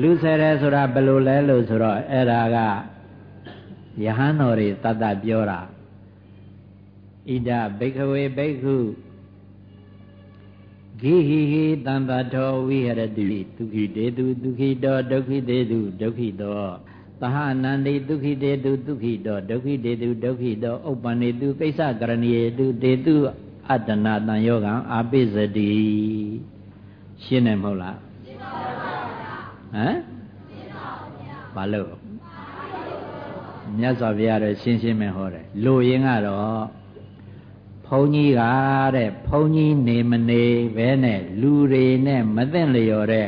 လူဆယ်တယ်ဆိုတာဘယ်လိုလဲလို့ဆိုတော့အဲ့ဒါကယဟန်တော်တွေတတ်တတ်ပြောတာဣဒဘိကဝေဘိက္ခုဂိဟိဟိတံတထောဝိဟရတိဒုက္ခိတေတုဒုက္ခိတောဒုက္ခိတေတုဒုက္ခိတောသဟနန္တိဒုက္ခိတေတုဒုက္ခိတောဒုက္ခိတေတုဒုက္ခိတောဥပ္ပန္နေတုကိစ္စကရဏီယေတုတေတုအတ္တနာတံယောဂံအာပိစတိရှင်းတယ်မဟုတ်လားရှင်းပါပါ ဟမ်ရှင်းပါဗျာဘာလို့မြတ်စွာဘုရားတော့ရှင်းရှင်းပဲဟောတယ်လူရင်းကတော့ဘုန်းကြီးကတဲ့ဘုန်းကြီးနေမနေဘဲနဲ့လူတွေနဲ့မသိလျော်တဲ့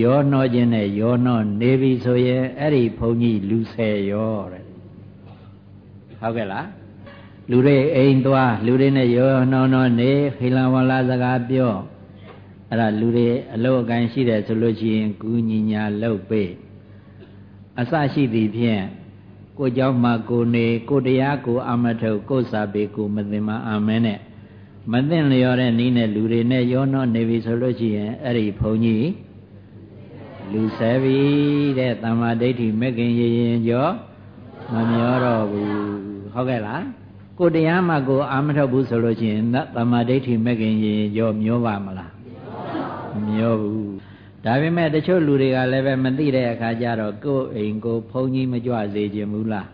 ရောနှောခြင်းနဲ့ရောနှောနေပြီဆိုရင်အဲ့ဒီဘုန်းကြီးလူဆယ်ရောတဲ့ဟုတ်ကဲ့လားလူတွေအိမ်သွားလူတွေနဲ့ရောနှောနှောနေခိလဝလာစကားပြော အဲ့ဒါလူတွေအလုတ်အကိုင်းရှိတယ်ဆိုလို့ရှိရင်ကူညီညာလှုပ်ပေးအစရှိသည်ဖြင့်ကိုเจ้าမှာကိုနေကိုတရားကိုအမထုတ်ကိုစာပေကိုမသိမအာမင်းနဲ့မသိလျော်တဲ့နီးနဲ့လူတွေနဲ့ရောနှောနေပြီဆိုလို့ရှိရင်အဲ့ဒီဘုန်းကြီးလူဆဲပြီတဲ့တမ္မာဒိဋ္ဌိမကင်ရရင်ကြောမမျောတော့ဘူးဟုတ်ကဲ့လားကိုတရားမှကိုအာမထုတ်ဘူးဆိုလို့ရှိရင်တမ္မာဒိဋ္ဌိမကင်ရရင်ကြောမျောပါမလား မမျောဘူးဒါပေမဲ့တချို့လူတွေကလည်းပဲမသိတဲ့အခါကျတော့ကိုယ်အိမ်ကိုဘုန်းကြီးမကြွစေခြင်းဘူးလား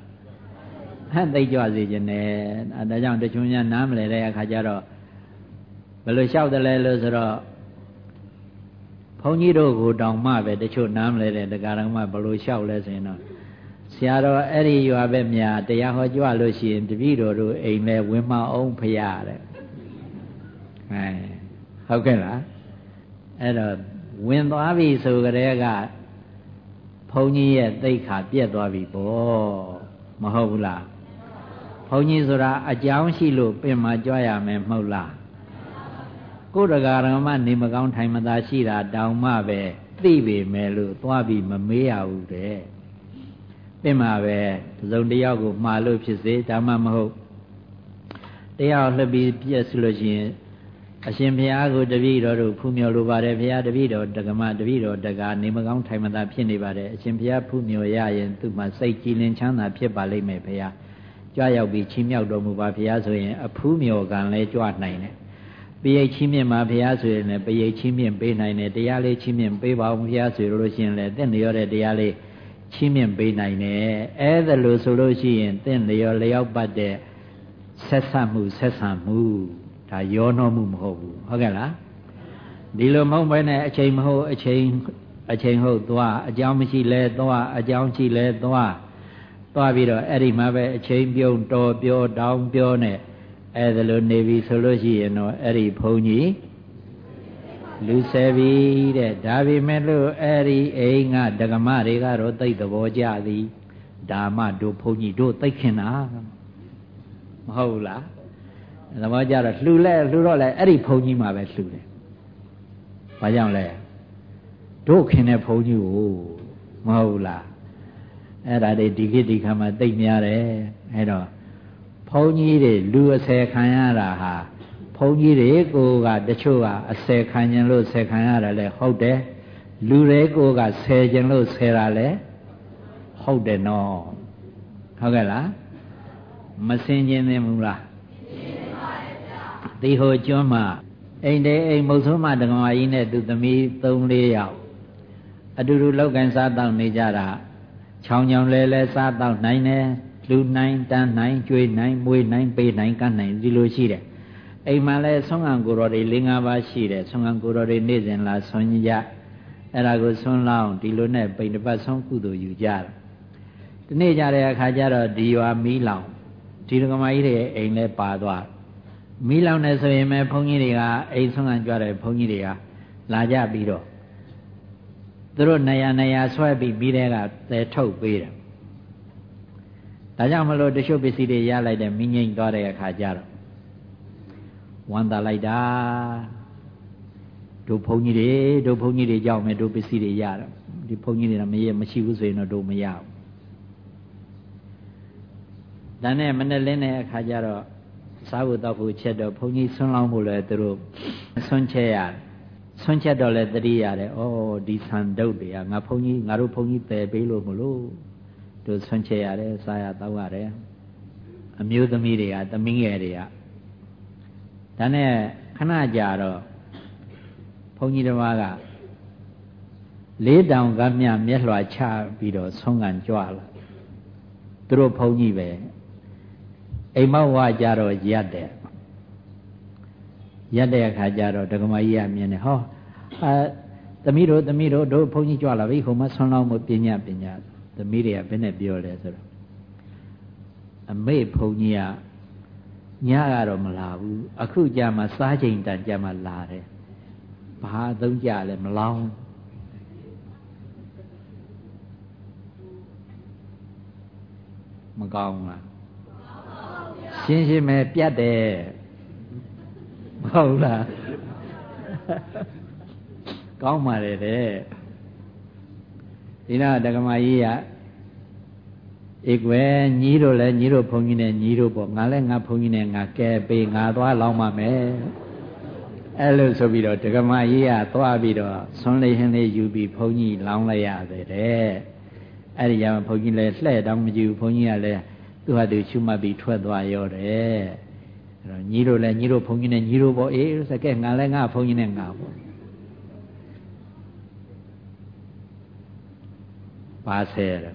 ဟဲ့သိကြွစေခြင်းနဲ့ဒါကြောင့်တချို့များနားမလဲတဲ့အခါကျတော့ဘယ်လိုလျှောက်တယ်လဲလို့ဆိုတော့ဘုန်းကြီးတို့ကိုတောင်မှပဲတချို့နားမလဲတဲ့တရားတော်မှဘယ်လိုလျှောက်လဲဆိုရင်တော့ဆရာတော်အဲ့ဒီရွာပဲမြာတရားဟောကြွလို့ရှိရင်တပည့်တော်တို့အိမ်လဲဝင်မအောင်ဖရတဲ့အဲဟုတ်ကဲ့လား အဲ့တော့ဝင်သွားပြီဆိုကြတဲ့ကဘုန်းကြီးရဲ့သိခါပြက်သွားပြီပေါ့မဟုတ်ဘူးလားဘုန်းကြီးဆိုတာအကြောင်းရှိလို့ပင်မှာကြွရမယ်မဟုတ်လားကိုယ်တကာရမနေမကောင်းထိုင်မသာရှိတာတောင်မှပဲသိပေမဲ့လို့သွားပြီးမမေးရဘူးတဲ့ပင်မှာပဲသုံးတယောက်ကိုမှားလို့ဖြစ်စေဒါမှမဟုတ်တယောက်လှပြီးပြက်ဆိုလို့ရှိရင် အရှင်ဘုရားကိုတပည့်တော်တို့ဖူးမြော်လိုပါတယ်ဘုရားတပည့်တော်တက္ကမတပည့်တော်တက္ကနေမကောင်းထိုင်မသာဖြစ်နေပါတယ်အရှင်ဘုရားဖူးမြော်ရရင်သူ့မှာစိတ်ကြည်လင်ချမ်းသာဖြစ်ပါလိမ့်မယ်ဘုရားကြွရောက်ပြီးချီးမြှောက်တော်မူပါဘုရားဆိုရင်အဖူးမြော်ကံလဲကြွနိုင်တယ်ပရိတ်ချီးမြှင့်ပါဘုရားဆိုရင်လည်းပရိတ်ချီးမြှင့်ပေးနိုင်တယ်တရားလေးချီးမြှင့်ပေးပါဦးဘုရားဆိုလို့ရှိရင်လည်းတင့်လျော်တဲ့တရားလေးချီးမြှင့်ပေးနိုင်တယ်အဲ့ဒါလို့ဆိုလို့ရှိရင်တင့်လျော်လျောက်ပတ်တဲ့ဆက်ဆက်မှုဆက်ဆံမှု ဒါရောနှောမှုမဟုတ်ဘူးဟုတ်ကဲ့လားဒီလိုမဟုတ်ဘဲနဲ့အချိန်မဟုတ်အချိန်အချိန်ဟုတ်သွားအကြောင်းမရှိလဲသွားအကြောင်းရှိလဲသွားသွားပြီးတော့အဲ့ဒီမှာပဲအချိန်ပြုံးတော်ပြောတောင်းပြောနဲ့အဲ့ဒါလိုနေပြီဆိုလို့ရှိရင်တော့အဲ့ဒီဘုန်းကြီးလူဆယ်ပြီတဲ့ဒါပေမဲ့လို့အဲ့ဒီအိမ်ကဒကမတွေကတော့သိသဘောကြသည်ဒါမှတို့ဘုန်းကြီးတို့သိခင်တာမဟုတ်လား သဘောကြတော့လှူလဲလှူတော့လဲအဲ့ဒီဘုံကြီးမှာပဲလှူတယ်။ဘာကြောင့်လဲတို့ခင်တဲ့ဘုံကြီးကိုမဟုတ်လားအဲ့ဒါတွေဒီခေတ်ဒီခါမှာသိများတယ်အဲ့တော့ဘုံကြီးတွေလူအဆယ်ခံရတာဟာဘုံကြီးတွေကိုကတချို့ကအဆယ်ခံခြင်းလို့ဆယ်ခံရတာလဲဟုတ်တယ်လူတွေကိုကဆယ်ခြင်းလို့ဆယ်တာလဲဟုတ်တယ်နော်ဟုတ်ကဲ့လားမစင်ခြင်းသင်ဘူးလား တီဟိုကျွန်းမှာအိမ်တဲအိမ်မုတ်ဆုံးမတက္ကမကြီးနဲ့သူသမီး၃၄ယောက်အတူတူလောက်ကန်စားတောက်နေကြတာချောင်းချောင်းလဲလဲစားတောက်နိုင်တယ်လူနိုင်တန်းနိုင်ကျွေးနိုင်မွေးနိုင်ပေးနိုင်ကန့်နိုင်ဒီလိုရှိတယ်အိမ်မှာလဲဆွမ်းခံကိုတော်တွေ၄၅ပါးရှိတယ်ဆွမ်းခံကိုတော်တွေနေ့စဉ်လာဆွမ်းကြအဲ့ဒါကိုဆွမ်းလောင်းဒီလိုနဲ့ပိန်တပတ်ဆွမ်းကုသိုလ်ယူကြတယ်ဒီနေ့ကြတဲ့အခါကျတော့ဒီရွာမီးလောင်ဒီဒကမကြီးတွေအိမ်လဲပါသွား မီးလောင်နေဆိုရင်ပဲဘုန်းကြီးတွေကအိမ်ဆုံးခံကြွတဲ့ဘုန်းကြီးတွေကလာကြပြီးတော့သူတို့နေရာနေရာဆွဲပြီးပြီးတဲ့ကသဲထုတ်ပေးတယ်ဒါကြောင့်မလို့တချို့ပစ္စည်းတွေရလိုက်တဲ့မိငိမ့်သွားတဲ့အခါကျတော့ဝမ်းသာလိုက်တာတို့ဘုန်းကြီးတွေတို့ဘုန်းကြီးတွေကြောက်မယ်တို့ပစ္စည်းတွေရတယ်ဒီဘုန်းကြီးတွေကမရမရှိဘူးဆိုရင်တော့တို့မရဘူးဒါနဲ့မနဲ့လင်းတဲ့အခါကျတော့ စားဖို့တောက်ဖို့ချက်တော့ဘုန်းကြီးဆွန်းလောင်းဖို့လဲသူတို့ဆွန်းချက်ရတယ်ဆွန့်ချက်တော့လဲတတိရတယ်ဩဒီဆန်ဒုတ်တွေကငါဘုန်းကြီးငါတို့ဘုန်းကြီးပယ်ပေးလို့မလို့တို့ဆွန့်ချက်ရတယ်စားရတောက်ရတယ်အမျိုးသမီးတွေကသမီးငယ်တွေကဒါနဲ့ခဏကြာတော့ဘုန်းကြီးတစ်ပါးကလေးတောင်ကမြမျက်လွှာချပြီးတော့ဆုံးကန်ကြွလာသူတို့ဘုန်းကြီးပဲ အိမ်မောက်ဝကြတော့ရက်တယ်ရက်တဲ့အခါကျတော့ဒကမကြီးကမြင်တယ်ဟောအာသမီးတို့သမီးတို့တို့ဘုန်းကြီးကြွလာပြီဟိုမှာဆွမ်းလောင်းမှုပညာပညာသမီးတွေကဘယ်နဲ့ပြောလဲဆိုတော့အမေဘုန်းကြီးကညကတော့မလာဘူးအခုကြမှာစားချိန်တန်ကြမှာလာတယ်ဘာအသုံးကြလဲမလောင်းမကောင်းလား ရှင်းရှင်းပဲပြတ်တယ်မဟုတ်လားကောင်းပါလေတဲ့ဒီတော့ဒကမာကြီးကဧကွယ်ညီးတို့လည်းညီးတို့ဘုန်းကြီးနဲ့ညီးတို့ပေါ့ငါလည်းငါဘုန်းကြီးနဲ့ငါကဲပေးငါသွားလောင်းပါမယ်အဲ့လိုဆိုပြီးတော့ဒကမာကြီးကသွားပြီးတော့ဆွန်းလေးဟင်းလေးယူပြီးဘုန်းကြီးလောင်းလိုက်ရတယ်တဲ့အဲ့ဒီကြောင့်ဘုန်းကြီးလည်းလှဲ့တောင်းမကြည့်ဘူးဘုန်းကြီးကလည်း သူ့ဟာသူရှုမှတ်ပြီးထွက်သွားရောတယ်အဲ့တော့ညီတို့လည်းညီတို့ဘုန်းကြီးနဲ့ညီတို့ပေါ့အေးစကဲငါလည်းငါဘုန်းကြီးနဲ့ငါပေါ့ပါဆဲတယ်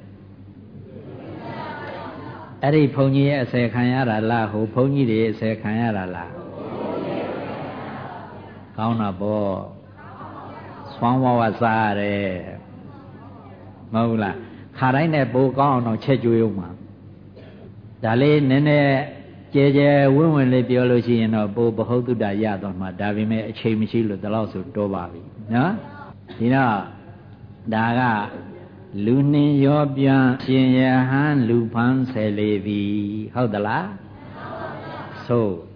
အဲ့ဒီဘုန်းကြီးရဲ့အစယ်ခံရတာလားဟိုဘုန်းကြီးတွေအစယ်ခံရတာလားကောင်းတာပေါ့ဆွမ်းဝဝစားရတယ်မဟုတ်လားခါတိုင်းနဲ့ပိုကောင်းအောင်တော့ချက်ကြွေးဦးမှာ ဒါလေးနည်းနည်းကြဲကြဲဝင်းဝင်လေးပြောလို့ရှိရင်တော့ပိုဘဟုတုတ္တရတော့မှာဒါပေမဲ့အချိန်မရှိလို့ဒီလောက်ဆိုတိုးပါပြီနော်ဒီတော့ဒါကလူနှင်းရောပြန်ရှင်ယဟန်လူဖန်းဆယ်လေးသည်ဟုတ်သလားဆိုနောက်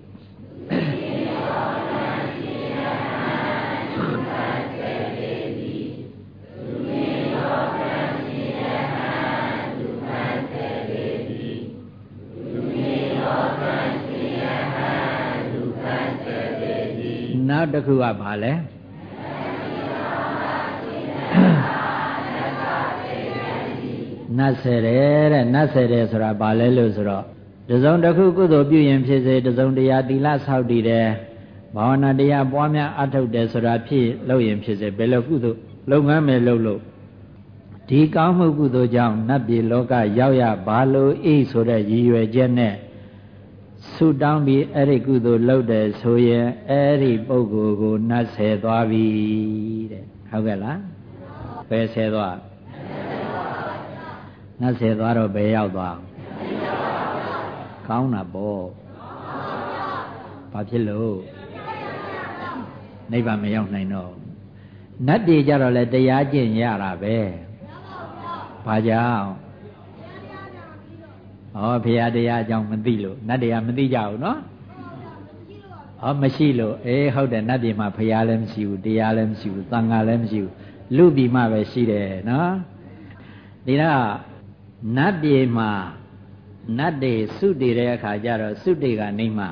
တစ်ခုကဘာလဲနတ်ဆယ်တယ်တဲ့နတ်ဆယ်တယ်ဆိုတာဘာလဲလို့ဆိုတော့တစုံတစ်ခုကုသိုလ်ပြုရင်ဖြစ်စေတစုံတရားသီလဆောက်တည်တယ်ဘာဝနာတရားပွားများအထုတ်တယ်ဆိုတာဖြစ်လို့ရင်ဖြစ်စေဘယ်လိုကုသိုလ်လုပ်ငန်းမယ်လုပ်လို့ဒီကောင်းမှုကုသိုလ်ကြောင့်နတ်ပြည်လောကရောက်ရဘာလို့အိဆိုတဲ့ရည်ရွယ်ချက်နဲ့ ဆုတောင်းပြီးအဲ့ဒီကုသိုလ်လုပ်တယ်ဆိုရင်အဲ့ဒီပုဂ္ဂိုလ်ကိုနတ်ဆယ်သွားပြီတဲ့ဟုတ်ကဲ့လားဘယ်ဆယ်သွားနတ်ဆယ်သွားတော့ဘယ်ရောက်သွားကောင်းတာပေါ့ဘာဖြစ်လို့နိဗ္ဗာန်မရောက်နိုင်တော့နတ်တွေကြတော့လဲတရားကျင့်ရတာပဲဘာကြောင့် ဩဘုရားတရားအကြောင်းမသိလို့နတ်တရားမသိကြဘူးနော်ဩမရှိလို့အေးဟုတ်တယ်နတ်ပြည်မှာဘုရားလည်းမရှိဘူးတရားလည်းမရှိဘူးသံဃာလည်းမရှိဘူးလူပြည်မှာပဲရှိတယ်နော်ဒီတော့နတ်ပြည်မှာနတ်တွေစုတည်တဲ့အခါကျတော့စုတည်ကနေမှ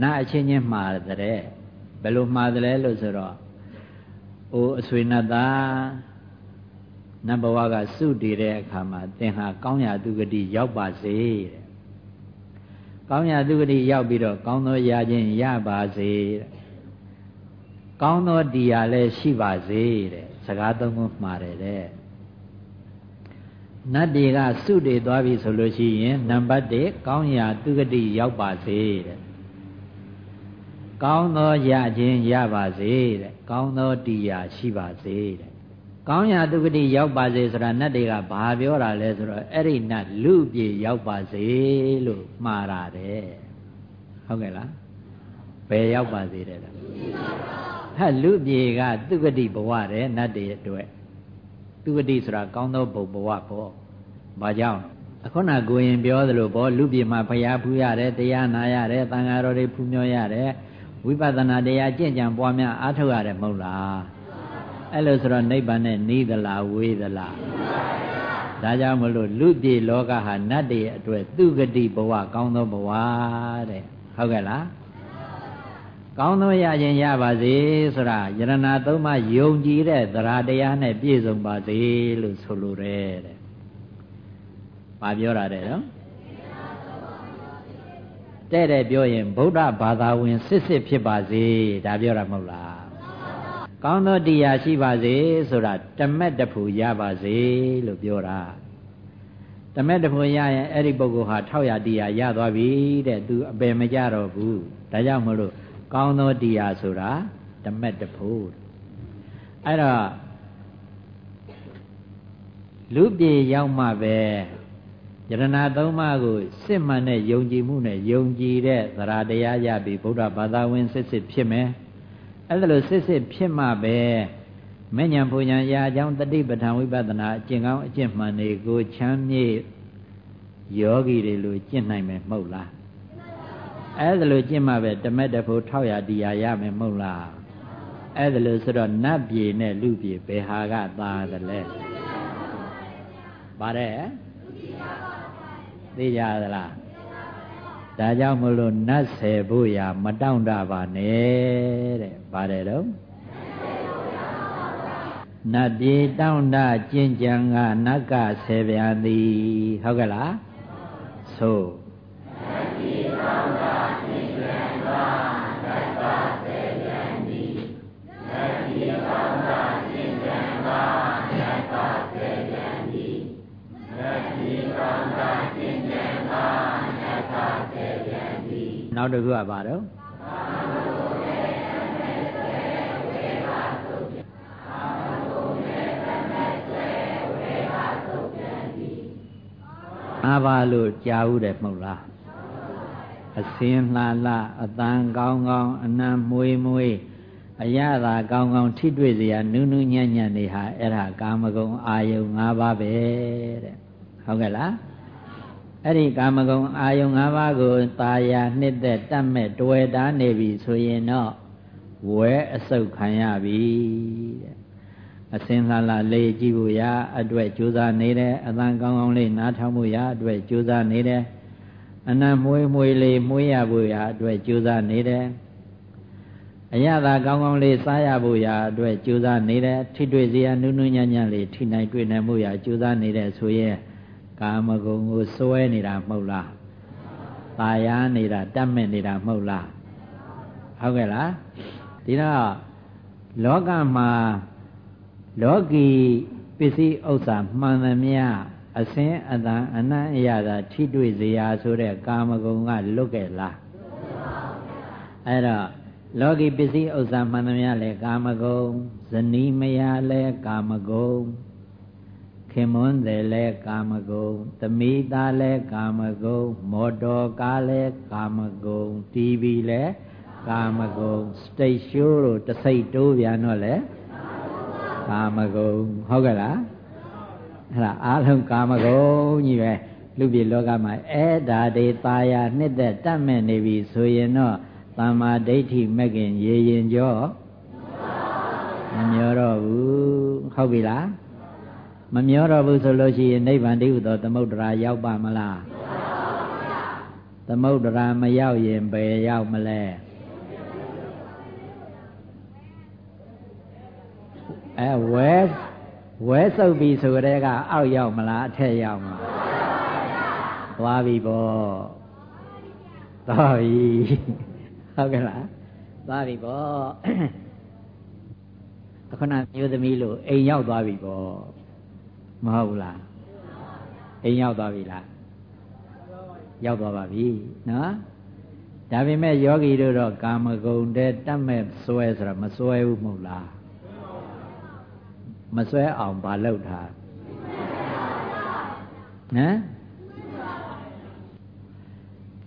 နတ်အချင်းချင်းမှားတဲ့ဘယ်လိုမှားတယ်လို့ဆိုတော့အိုးအဆွေနတ်သား နတ်ဘဝကစုတည်တဲ့အခါမှာသင်ဟာကောင်းရာသူဂတိရောက်ပါစေတဲ့ကောင်းရာသူဂတိရောက်ပြီးတော့ကောင်းသောရာခြင်းရပါစေတဲ့ကောင်းသောတရားလည်းရှိပါစေတဲ့စကားသုံးခုမှားတယ်တဲ့နတ်တွေကစုတည်သွားပြီဆိုလို့ရှိရင်နံပါတ်1ကောင်းရာသူဂတိရောက်ပါစေတဲ့ကောင်းသောရခြင်းရပါစေတဲ့ကောင်းသောတရားရှိပါစေတဲ့ ကောင်းရာသူဂတိရောက်ပါစေဆိုတာနတ်တွေကဘာပြောတာလဲဆိုတော့အဲ့ဒီနတ်လူပြေရောက်ပါစေလို့မှားတာတဲ့ဟုတ်ကဲ့လားဘယ်ရောက်ပါစေတဲ့ဟဲ့လူပြေကသူဂတိဘဝတဲ့နတ်တွေအတွက်သူဂတိဆိုတာကောင်းသောဘုံဘဝပေါ့ဘာကြောင့်အခုနကိုရင်ပြောသလိုပေါ့လူပြေမှာဖျားဖူးရတယ်တရားနာရတယ်သံဃာတော်တွေဖူးမြော်ရတယ်ဝိပဿနာတရားကျင့်ကြံပွားများအားထုတ်ရတယ်မဟုတ်လား အဲ့လိုဆိုတော့နိဗ္ဗာန်နဲ့နီးသလားဝေးသလားဒါကြောင့်မလို့လူပြေလောကဟာနတ်တွေအတွက်သူဂတိဘဝကောင်းသောဘဝတဲ့ဟုတ်ကဲ့လားကောင်းသောရခြင်းရပါစေဆိုတာယရဏသုံးပါးယုံကြည်တဲ့သရတရားနဲ့ပြည့်စုံပါစေလို့ဆိုလိုတယ်တဲ့။ဘာပြောတာတဲ့နော်။တဲ့တဲ့ပြောရင်ဗုဒ္ဓဘာသာဝင်စစ်စစ်ဖြစ်ပါစေဒါပြောတာမဟုတ်လား။ ကောင်းသောတရားရှိပါစေဆိုတာတမက်တဖူရပါစေလို့ပြောတာ။တမက်တဖူရရင်အဲ့ဒီပုဂ္ဂိုလ်ဟာထောက်ရတရားရသွားပြီတဲ့သူအပယ်မကြတော့ဘူး။ဒါကြောင့်မလို့ကောင်းသောတရားဆိုတာဓမ္မတဖို့အဲ့တော့လူပြေရောက်မှပဲယရဏသုံးပါးကိုစစ်မှန်တဲ့ယုံကြည်မှုနဲ့ယုံကြည်တဲ့သရတရားရပြီးဗုဒ္ဓဘာသာဝင်စစ်စစ်ဖြစ်မယ် အဲ့ဒါလို့စစ်စစ်ဖြစ်မှပဲမဉ္ဇဉ်ပူညာရာအကြောင်းတတိပဋ္ဌာန်ဝိပဿနာအကျင့်ကောင်းအကျင့်မှန်တွေကိုချမ်းမြေ့ယောဂီတွေလိုကျင့်နိုင်မယ်မဟုတ်လားအဲ့ဒါလိုကျင့်မှပဲတမက်တဖို့ထောက်ရတရားရမယ်မဟုတ်လားအဲ့ဒါလိုဆိုတော့နတ်ပြည်နဲ့လူပြည်ဘယ်ဟာကသာတယ်လဲပါတယ်သိကြသလား ဒါကြောင့်မလို့နတ်ဆယ်ဖို့ရာမတောင့်တပါနဲ့တဲ့ပါတယ်တော့နတ်ပြေတောင့်တကျင့်ကြံကနတ်ကဆယ်ပြန်သည်ဟုတ်ကဲ့လားဆို နောက်တစ်ခုကပါတော့အာဘာလို့ကြားဦးတယ်မဟုတ်လားအစင်းလှလှအတန်ကောင်းကောင်းအနံမွေးမွေးအရသာကောင်းကောင်းထိတွေ့စရာနုနုညံ့ညံ့နေဟာအဲ့ဒါကာမဂုဏ်အာယုံ၅ပါးပဲတဲ့ဟုတ်ကဲ့လား အဲ့ဒီကာမဂုဏ်အာယုံ၅ပါးကိုตาယာနှစ်သက်တတ်မဲ့တွေ့တာနေပြီဆိုရင်တော့ဝဲအစုပ်ခံရပြီတဲ့အစင်လှလှလေးကြည့်ဖို့ရအတွက်ကြိုးစားနေတယ်အသံကောင်းကောင်းလေးနားထောင်ဖို့ရအတွက်ကြိုးစားနေတယ်အနံမွေးမွေးလေးမွေးရဖို့ရအတွက်ကြိုးစားနေတယ်အရသာကောင်းကောင်းလေးစားရဖို့ရအတွက်ကြိုးစားနေတယ်ထိတွေ့စရာနုနုညံ့ညံ့လေးထိနိုင်တွေ့နိုင်မှုရကြိုးစားနေတယ်ဆိုရင် ကာမဂုဏ်ကိုစွဲနေတာမဟုတ်လား။ตายာနေတာတတ်မဲ့နေတာမဟုတ်လား။ဟုတ်ကဲ့လား။ဒီတော့လောကမှာလောကီပစ္စည်းဥစ္စာမှန်သမျှအစင်းအတန်အနံ့အရသာထိတွေ့စရာဆိုတဲ့ကာမဂုဏ်ကလွတ်ခဲ့လား။အဲ့တော့လောကီပစ္စည်းဥစ္စာမှန်သမျှလဲကာမဂုဏ်ဇနီးမယားလဲကာမဂုဏ် ခင်မွန်းတယ်လဲကာမဂုဏ်သမီးသားလဲကာမဂုဏ်မော်တော်ကားလဲကာမဂုဏ်တီဗီလဲကာမဂုဏ်စတိတ်ရှိုးတို့တစိတ်တိုးပြန်တော့လဲကာမဂုဏ်ဟုတ်ကဲ့လားအဲ့ဒါအားလုံးကာမဂုဏ်ကြီးပဲလူပြည်လောကမှာအဲ့ဒါတွေตาယာနှစ်သက်တတ်မဲ့နေပြီဆိုရင်တော့သမ္မာဒိဋ္ဌိမကင်ရေရင်ကြောမမျောတော့ဘူးဟုတ်ပြီလား မမျောတော့ဘူးဆိုလို့ရှိရင်နိဗ္ဗာန်တည်းဟူသောသမုဒ္ဒရာရောက်ပါမလားသမုဒ္ဒရာမရောက်ရင်ဘယ်ရောက်မလဲအဲဝဲဝဲစုပ်ပြီဆိုကြတဲ့ကအောက်ရောက်မလားအထက်ရောက်မလားသွားပြီပေါ့သွားပြီဟုတ်ကဲ့လားသွားပြီပေါ့အခုနမျိုးသမီးလို့အိမ်ရောက်သွားပြီပေါ့ မဟုတ်ဘူးလားအိမ်ရောက်သွားပြီလားရောက်သွားပါပြီနော်ဒါပေမဲ့ယောဂီတို့တော့ကာမဂုဏ်တဲ့တတ်မဲ့စွဲဆိုတာမစွဲဘူးမဟုတ်လားမစွဲအောင်မလုပ်တာဟမ်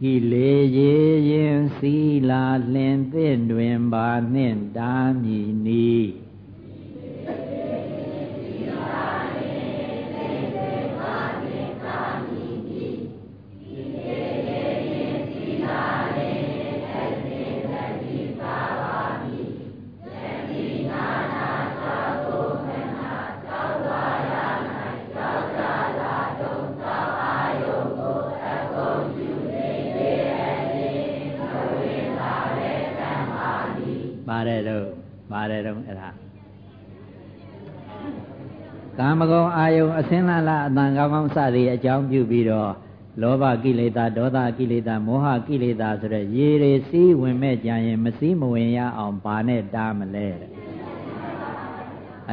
ကိလေရေရင်စည်းလာလင်သင့်တွင်ပါနှင့်တားမြည်နီး တယ်တော့ပါတယ်တော့အဲ့ဒါကာမဂုဏ်အာယုံအစင်းလာလာအတန်ကောင်းကောင်းစသည်အကြောင်းပြုပြီးတော့လောဘကိလေသာဒေါသကိလေသာမောဟကိလေသာဆိုတဲ့ရေတွေစီးဝင်မဲ့ကြရင် မစည်းမဝင်ရအောင်ဘာနဲ့တားမလဲ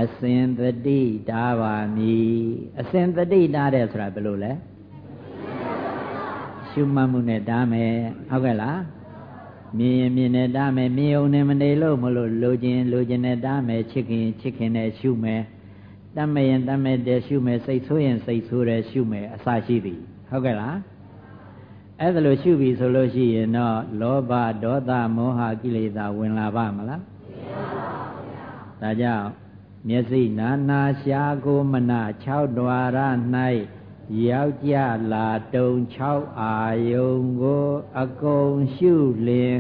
အစင်တတိတားပါမည်အစင်တတိတားတယ်ဆိုတာဘယ်လိုလဲရှုမှတ်မှုနဲ့တားမယ်ဟုတ်ကဲ့လား မြင်ရင်မြင်နဲ့တားမယ်မြင်ုံနဲ့မနေလို့မလို့လိုချင်လိုချင်နဲ့တားမယ်ချစ်ခင်ချစ်ခင်နဲ့ရှုမယ်တတ်မရင်တတ်မဲ့တဲ့ရှုမယ်စိတ်ဆိုးရင်စိတ်ဆိုးတယ်ရှုမယ်အစရှိသည်ဟုတ်ကဲ့လားအဲ့ဒါလို့ရှုပြီဆိုလို့ရှိရင်တော့လောဘဒေါသမောဟကိလေသာဝင်လာပါမလားဒါကြောင့်မျက်စိနာနာရှားကိုမနာ6ဒွါရ၌ ယောက်ျားလာတုံ6အာယုံကို အကုန်ရှုလင်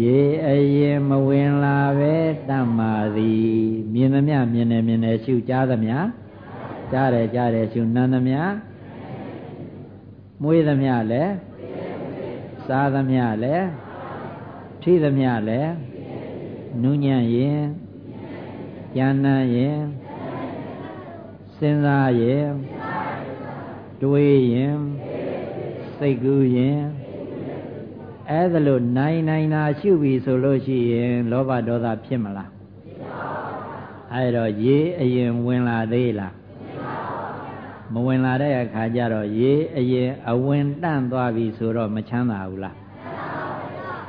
ရေအရင်မဝင်လာပဲတတ်မာသည်မြင်သမျှမြင်တယ်မြင်တယ်ရှုကြားသမျှကြားတယ်ကြားတယ်ရှုနမ်းသမျှမွေးသမျှလည်းစားသမျှလည်းထိသမျှလည်းနုညံ့ရင်ဉာဏ်နဲ့ရင်စဉ်းစားရင် တွေးရင်စိတ်ကူးရင်အဲ့ဒါလို့နိုင်နိုင်တာရှုပြီဆိုလို့ရှိရင်လောဘဒေါသဖြစ်မလားအဲ့တော့ရေးအရင်ဝင်လာသေးလားမဝင်လာတဲ့အခါကျတော့ရေးအရင်အဝင်တန့်သွားပြီဆိုတော့မချမ်းသာဘူးလား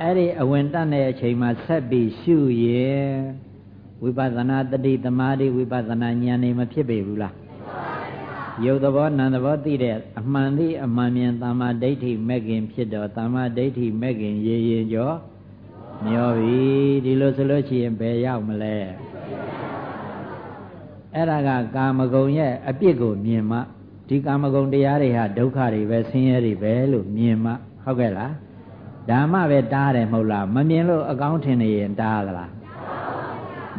အဲ့ဒီအဝင်တန့်တဲ့အချိန်မှာဆက်ပြီးရှုရင်ဝိပဿနာတတိသမာဓိဝိပဿနာဉာဏ်နေမဖြစ်ပေဘူးလား ယုတ်သဘောနံသဘောသိတဲ့အမှန်သိအမှန်မြင်တမ္မာဒိဋ္ဌိမဲ့ခင်ဖြစ်တော့တမ္မာဒိဋ္ဌိမဲ့ခင်ရေရင်ကျော်မျောပြီဒီလိုဆိုလို့ရှိရင်ဘယ်ရောက်မလဲအဲ့ဒါကကာမဂုဏ်ရဲ့အပြစ်ကိုမြင်မှဒီကာမဂုဏ်တရားတွေဟာဒုက္ခတွေပဲဆင်းရဲတွေပဲလို့မြင်မှဟုတ်ကဲ့လားဓမ္မပဲတားတယ်မဟုတ်လားမမြင်လို့အကောင်းထင်နေရင်တားသလား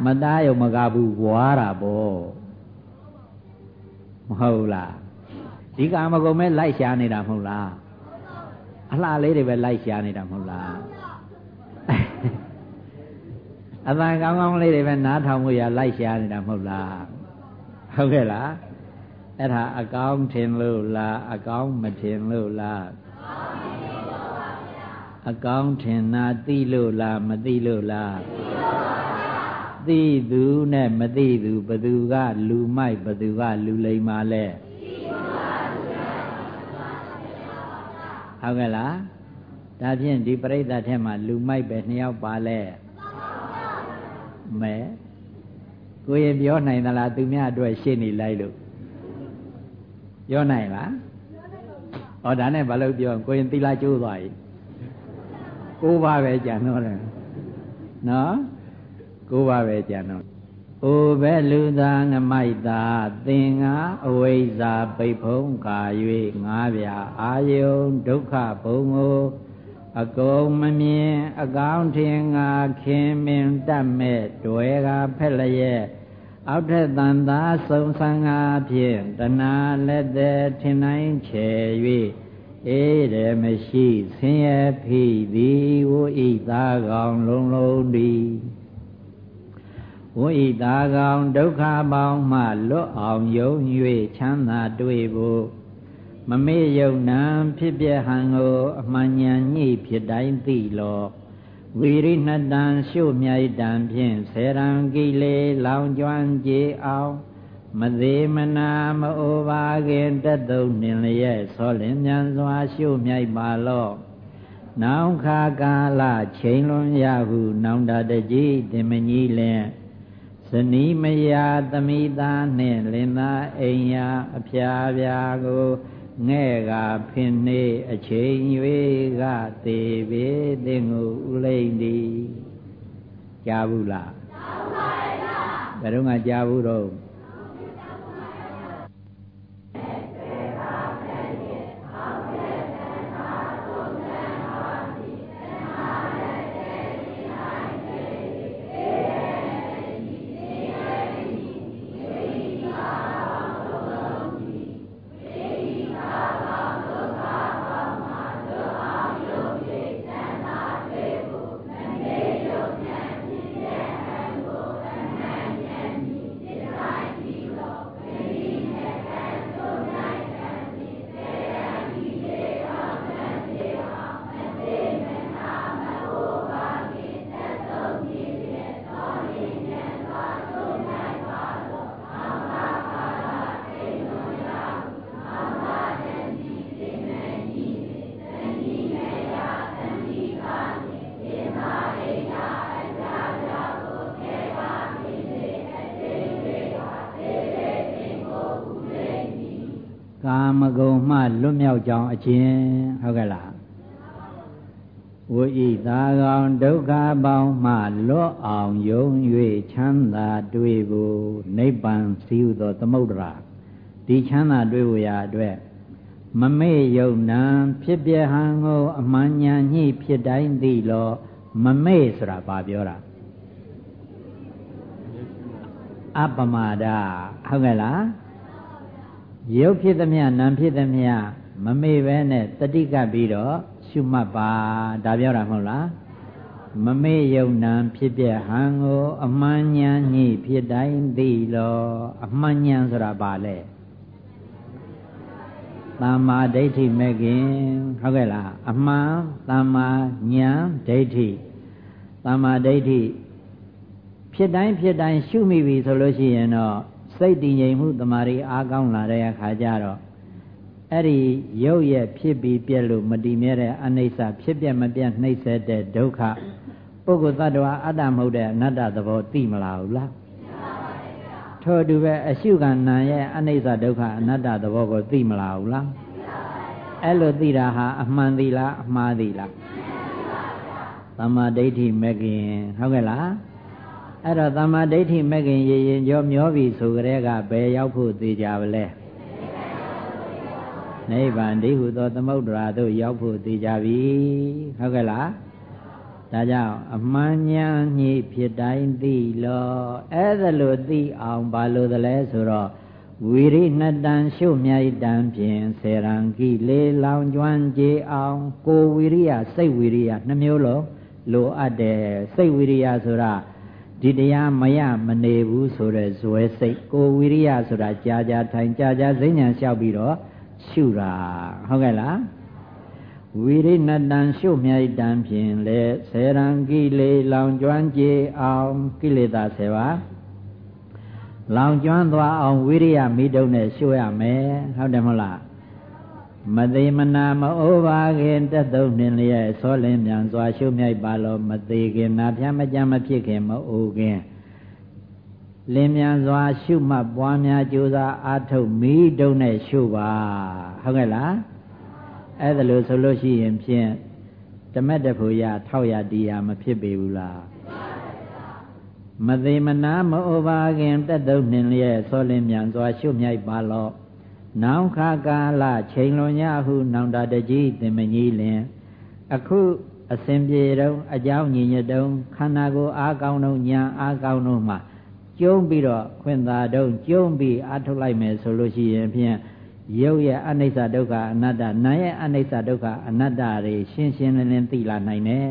မတားရုံမကဘူးဝါတာပေါ့ မဟုတ်လားဒီကာမဂုဏ်ပဲလိုက်ရှားနေတာမဟုတ်လားအလှလေးတွေပဲလိုက်ရှားနေတာမဟုတ်လားအတန်ကောင်းကောင်းလေးတွေပဲနားထောင်မှုရလိုက်ရှားနေတာမဟုတ်လားဟုတ်ကဲ့လားအဲ့ဒါအကောင်းထင်လို့လားအကောင်းမထင်လို့လားအကောင်းထင်တာသိလို့လားမသိလို့လားသိ သူနဲ့မသိသူဘသူကလူမိုက်ဘသူကလူလိမ်ပါလဲဟုတ်ကဲ့လားဒါဖြင့်ဒီပြိဿတ်ထဲမှာလူမိုက်ပဲနှစ်ယောက်ပါလဲမဲကိုရင်ပြောနိုင်သလားသူများအတွက်ရှင်းနေလိုက်လို့ပြောနိုင်လားဩဒါနဲ့ဘာလို့ပြောကိုရင်သီလကျိုးသွားပြီကိုးပါပဲကြံတော့တယ်နော် ကိုးပါပဲကြံတော့အိုဘဲလူသားငမိုက်သာသင်္ဃာအဝိဇ္ဇာပိတ်ဖုံးကာ၍ငါးပြအာယုံဒုက္ခဘုံကိုအကုန်မမြင်အကောင်းထင်ငါခင်မင်တတ်မဲ့တွေကဖက်လျက်အောက်ထက်တန်သာစုံဆန်းငါဖြင့်တဏှာလက်သည်ထင်နိုင်ချေ၍အေးတယ်မရှိဆင်းရဲဖိသည်ဝိဣသာကောင်လုံးလုံးသည် ဝိဣသာကောင်ဒုက္ခပေါင်းမှလွတ်အောင်ယုံ၍ချမ်းသာတွေ့ဖို့မမေ့ယုံနံဖြစ်ပြဟံကိုအမှန်ဉာဏ်ညှိဖြစ်တိုင်းသိလောဝိရိဏတံရှုမြိုက်တံဖြင့်ဆေရံကိလေလောင်ကျွမ်းကြည်အောင်မသေးမနာမအိုပါခင်တက်သုံးနှင်လျက်ဆောလင်းမြန်စွာရှုမြိုက်ပါလော့နောင်ခါကာလချိန်လွန်ရဟု နောင်တတကြီးတင်မကြီးလင်ဇ နီးမယာသမိသားနှင့်လင်သားအိမ်ယာအဖျားပြာကိုငဲ့ကဖင်နေအချိန်၍ကသေးပေသင်ကိုဥလိမ့်သည်ကြားဘူးလားကြားပါရဲ့ဘယ်တော့မှကြားဘူးတော့ က်ကြောင်းအခြင်းဟုတ်ကဲ့လားဝိဣသာကောင်ဒုက္ခပေါင်းမှလွတ်အောင်ယုံ၍ချမ်းသာတွေ့ဖို့နိဗ္ဗာန်စီဟုသောသမုဒ္ဒရာဒီချမ်းသာတွေ့ဖို့ရာအတွက်မမေ့ယုံနံဖြစ်ပြဟံကိုအမှန်ညာညှိဖြစ်တိုင်းသိလောမမေ့ဆိုတာဘာပြောတာအပမဒဟုတ်ကဲ့လားရုပ်ဖြစ်သမျှနာမ်ဖြစ်သမျှ မမေ့ပဲနဲ့တတိကပ်ပြီးတော့ရှုမှတ်ပါဒါပြောတာမဟုတ်လားမမေ့ယုံနံဖြစ်ပြဟံကို အမှန်ညာညှိဖြစ်တိုင်းသိလောအမှန်ညာဆိုတာဘာလဲသမ္မာဒိဋ္ဌိမဲ့ခင်ဟုတ်ကဲ့လားအမှန်သမ္မာဉာဏ်ဒိဋ္ဌိသမ္မာဒိဋ္ဌိဖြစ်တိုင်းဖြစ်တိုင်းရှုမိပြီဆိုလို့ရှိရင်တော့စိတ်တည်ငြိမ်မှုတမာရီအားကောင်းလာတဲ့အခါကျတော့ အဲ့ဒီရုပ်ရဲ့ဖြစ်ပြီးပြက်လို့မတည်မြဲတဲ့အနိစ္စဖြစ်ပြက်မပြတ်နှိမ့်ဆက်တဲ့ဒုက္ခပုဂ္ဂိုလ်သတ္တဝါအတ္တမဟုတ်တဲ့အနတ္တသဘောသိမလားဘူးလားထို့တူပဲအရှုခံနာရဲ့အနိစ္စဒုက္ခအနတ္တသဘောကိုသိမလားဘူးလားအဲ့လိုသိတာဟာအမှန်သီလားအမှားသီလားသမ္မာဒိဋ္ဌိမဂ်ခင်ဟုတ်ကဲ့လားအဲ့တော့သမ္မာဒိဋ္ဌိမဂ်ခင်ရေရင်ကြောမျောပြီဆိုကြတဲ့ကဘယ်ရောက်ဖို့သိကြပါလဲ နိဗ္ဗာန်ဒီဟုသောသမုဒ္ဒရာသို့ရောက်ဖို့သိကြပြီဟုတ်ကဲ့လားဒါကြောင့်အမှန်ဉာဏ်ညှိဖြစ်တိုင်းသိလောအဲ့ဒါလို့သိအောင်ဘာလို့သလဲဆိုတော့ဝီရိနှတံရှုမြိုက်တံဖြင့်ဆေရံကိလေလောင်ကျွမ်းကြေအောင်ကိုဝီရိယစိတ်ဝီရိယနှမျိုးလုံးလိုအပ်တယ်စိတ်ဝီရိယဆိုတာဒီတရားမရမနေဘူးဆိုတဲ့ဇွဲစိတ်ကိုဝီရိယဆိုတာကြာကြာထိုင်ကြာကြာစိညာလျှောက်ပြီးတော့ ရှုတာဟုတ်ကဲ့လားဝိရိဏတံရှုမြိုက်တံဖြင့်လေဆေရံကိလေလောင်ကျွမ်းကြေအောင်ကိလေသာဆေပါလောင်ကျွမ်းသွားအောင်ဝိရိယမိတုံနဲ့ရှုရမယ်ဟုတ်တယ်မဟုတ်လားမသေးမနာမအိုးပါခင်တက်သုံးနှင်းလျက်ဆောလင်းမြန်စွာရှုမြိုက်ပါလောမသေးခင်နာဖြမ်းမကြမ်းမဖြစ်ခင်မအိုးခင် လင်းမြန်စွာ ရှုမှတ်ပွားများကြိုးစားအားထုတ်မိတုံနဲ့ရှုပါဟုတ်ကဲ့လားအဲ့ဒါလို့ဆိုလို့ရှိရင်ဖြင့်တမက်တဖို့ရထောက်ရတရားမဖြစ်ပေဘူးလားမသေးမနာမအိုပါခင်တက်တုံနှင်လျက်ဆောလင်းမြန်စွာ ရှုမြိုက်ပါလော့နောင်ခါကာလချိန်လွန်ညဟုနောင်တာတကြီးသင်မကြီးလင်အခုအစဉ်ပြေတုံးအကြောင်းညီညွတ်တုံးခန္ဓာကိုယ်အားကောင်းတုံးညာအားကောင်းတုံးမှာ ကျုံးပြီးတော့ခွင့်သာတုံးကျုံးပြီးအထုတ်လိုက်မယ်ဆိုလို့ရှိရင်ဖြင့်ရုပ်ရဲ့အနိစ္စဒုက္ခအနတ္တနာရဲ့အနိစ္စဒုက္ခအနတ္တတွေရှင်းရှင်းလင်းလင်းသိလာနိုင်တယ်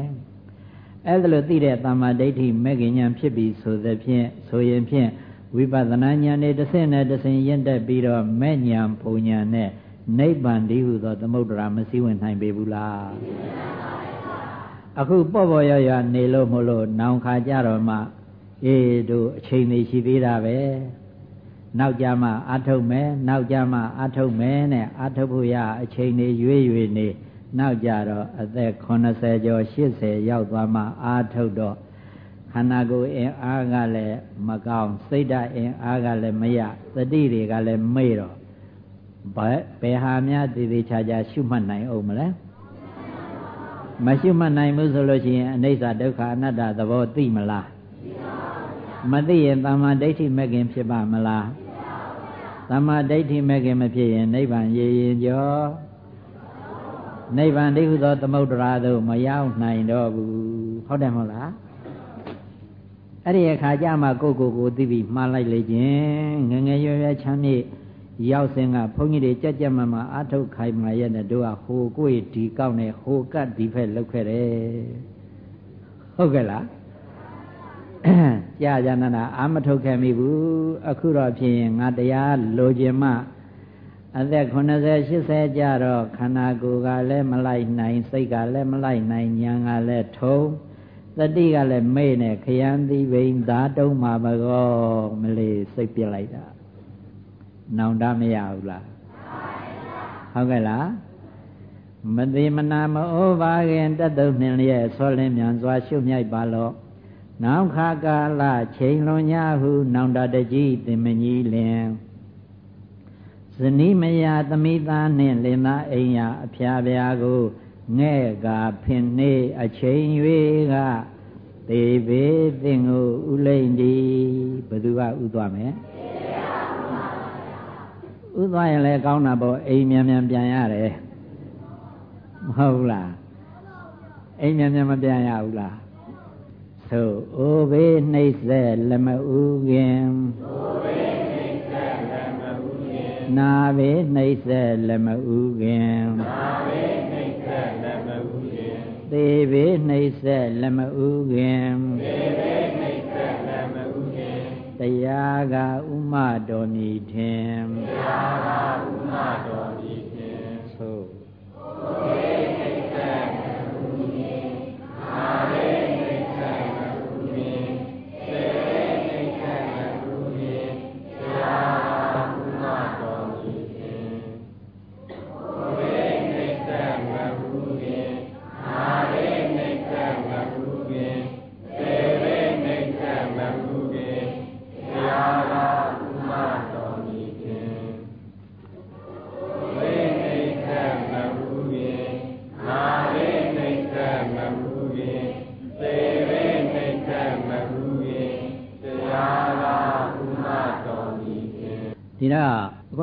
အဲ့ဒါလို့သိတဲ့တမ္မာဒိဋ္ဌိမဲ့ခင်ဉာဏ်ဖြစ်ပြီးဆိုသဖြင့်ဆိုရင်ဖြင့်ဝိပဿနာဉာဏ်နဲ့တစ်ဆင့်နဲ့တစ်ဆင့်ရင့်တက်ပြီးတော့မဲ့ဉာဏ်ဘုံဉာဏ်နဲ့နိဗ္ဗာန်ဒီဟုသောသမုဒ္ဒရာမစည်းဝင်နိုင်ပေဘူးလားအခုပေါ့ပေါ့ရရနေလို့မလို့နောင်ခါကြတော့မှ အေးတို့အချိန်နေရှိသေးတာပဲနောက်ကြမှအာထုတ်မယ်နောက်ကြမှအာထုတ်မယ်နဲ့အာထုတ်ဖို့ရအချိန်နေရွေ့ရွေ့နေနောက်ကြတော့အသက်80ကျော်80ရောက်သွားမှအာထုတ်တော့ခန္ဓာကိုယ်အင်အားကလည်းမကောင်းစိတ်ဓာတ်အင်အားကလည်းမရသတိတွေကလည်းမေ့တော့ဘယ်ဘယ်ဟာများတည်တည်ချာချာရှုမှတ်နိုင်အောင်မလဲမရှုမှတ်နိုင်ဘူးဆိုလို့ရှိရင်အနိစ္စဒုက္ခအနတ္တသဘောသိမလား မသိရင်တမ္မာဒိဋ္ဌိမဲ့ခင်ဖြစ်ပါမလားသမ္မာဒိဋ္ဌိမဲ့ခင်မဖြစ်ရင်နိဗ္ဗာန်ရည်ရင်ကျော်နိဗ္ဗာန်ဒိဟုသောသမုဒ္ဒရာသို့မရောက်နိုင်တော့ဘူးဟုတ်တယ်မဟုတ်လားအဲ့ဒီအခါကျမှကိုယ့်ကိုယ်ကိုသိပြီးမှားလိုက်လေခြင်းငငယ်ရွယ်ရွယ်ချမ်းမြေ့ရောက်စဉ်ကဘုန်းကြီးတွေကြက်ကြက်မမအာထုတ်ခိုင်မာရဲ့နဲ့တို့ကဟိုကိုယ်ဒီကောက်နဲ့ဟိုကတ်ဒီဖက်လောက်ခဲ့တယ်ဟုတ်ကဲ့လား ကြာကြာနာနာအာမထုတ်ခဲ့မိဘူးအခုတော့ဖြစ်ရင်ငါတရားလိုခြင်းမှအသက်80 80ကြတော့ခန္ဓာကိုယ်ကလည်းမလိုက်နိုင်စိတ်ကလည်းမလိုက်နိုင်ဉာဏ်ကလည်းထုံသတိကလည်းမေ့နေခယံတိဘိန်သာတုံးမှာမကောမလေးစိတ်ပြလိုက်တာနောင်တမရဘူးလားဟုတ်ကဲ့လားမသေးမနာမအိုးပါခင်တတ်တုံနှင်လျက်ဆောလင်းမြန်စွာရှုမြိုက်ပါလော့ နောက်ခါကာလချိန်လွန်ညဟု နောင်တတကြီးတင်မကြီးလင်ဇနီးမယာသမိသားနှင့်လင်သားအိမ်ယာအဖျားပြားကိုငဲ့ကဖင်နေအချိန်၍ကသေဘေသင်ကိုဥလိမ့်ဒီဘယ်သူကဥသွားမယ်ဥသွားရင်လည်းကောင်းတာပေါ့အိမ်မြန်မြန်ပြန်ရတယ်မဟုတ်လားအိမ်မြန်မြန်မပြန်ရဘူးလား သို့အိုဘေးနှိမ့်ဆက်လက်မဥခင်အိုဘေးနှိမ့်ဆက်လက်မဥခင်နာဘေးနှိမ့်ဆက်လက်မဥခင်နာဘေးနှိမ့်ဆက်လက်မဥခင်သေဘေးနှိမ့်ဆက်လက်မဥခင်သေဘေးနှိမ့်ဆက်လက်မဥခင်တရားကဥမတော်မြည်ထင်တရားကဥမတော်မြည်ထင်သို့အိုဘေးနှိမ့်ဆက်လက်မဥခင်နာဘေး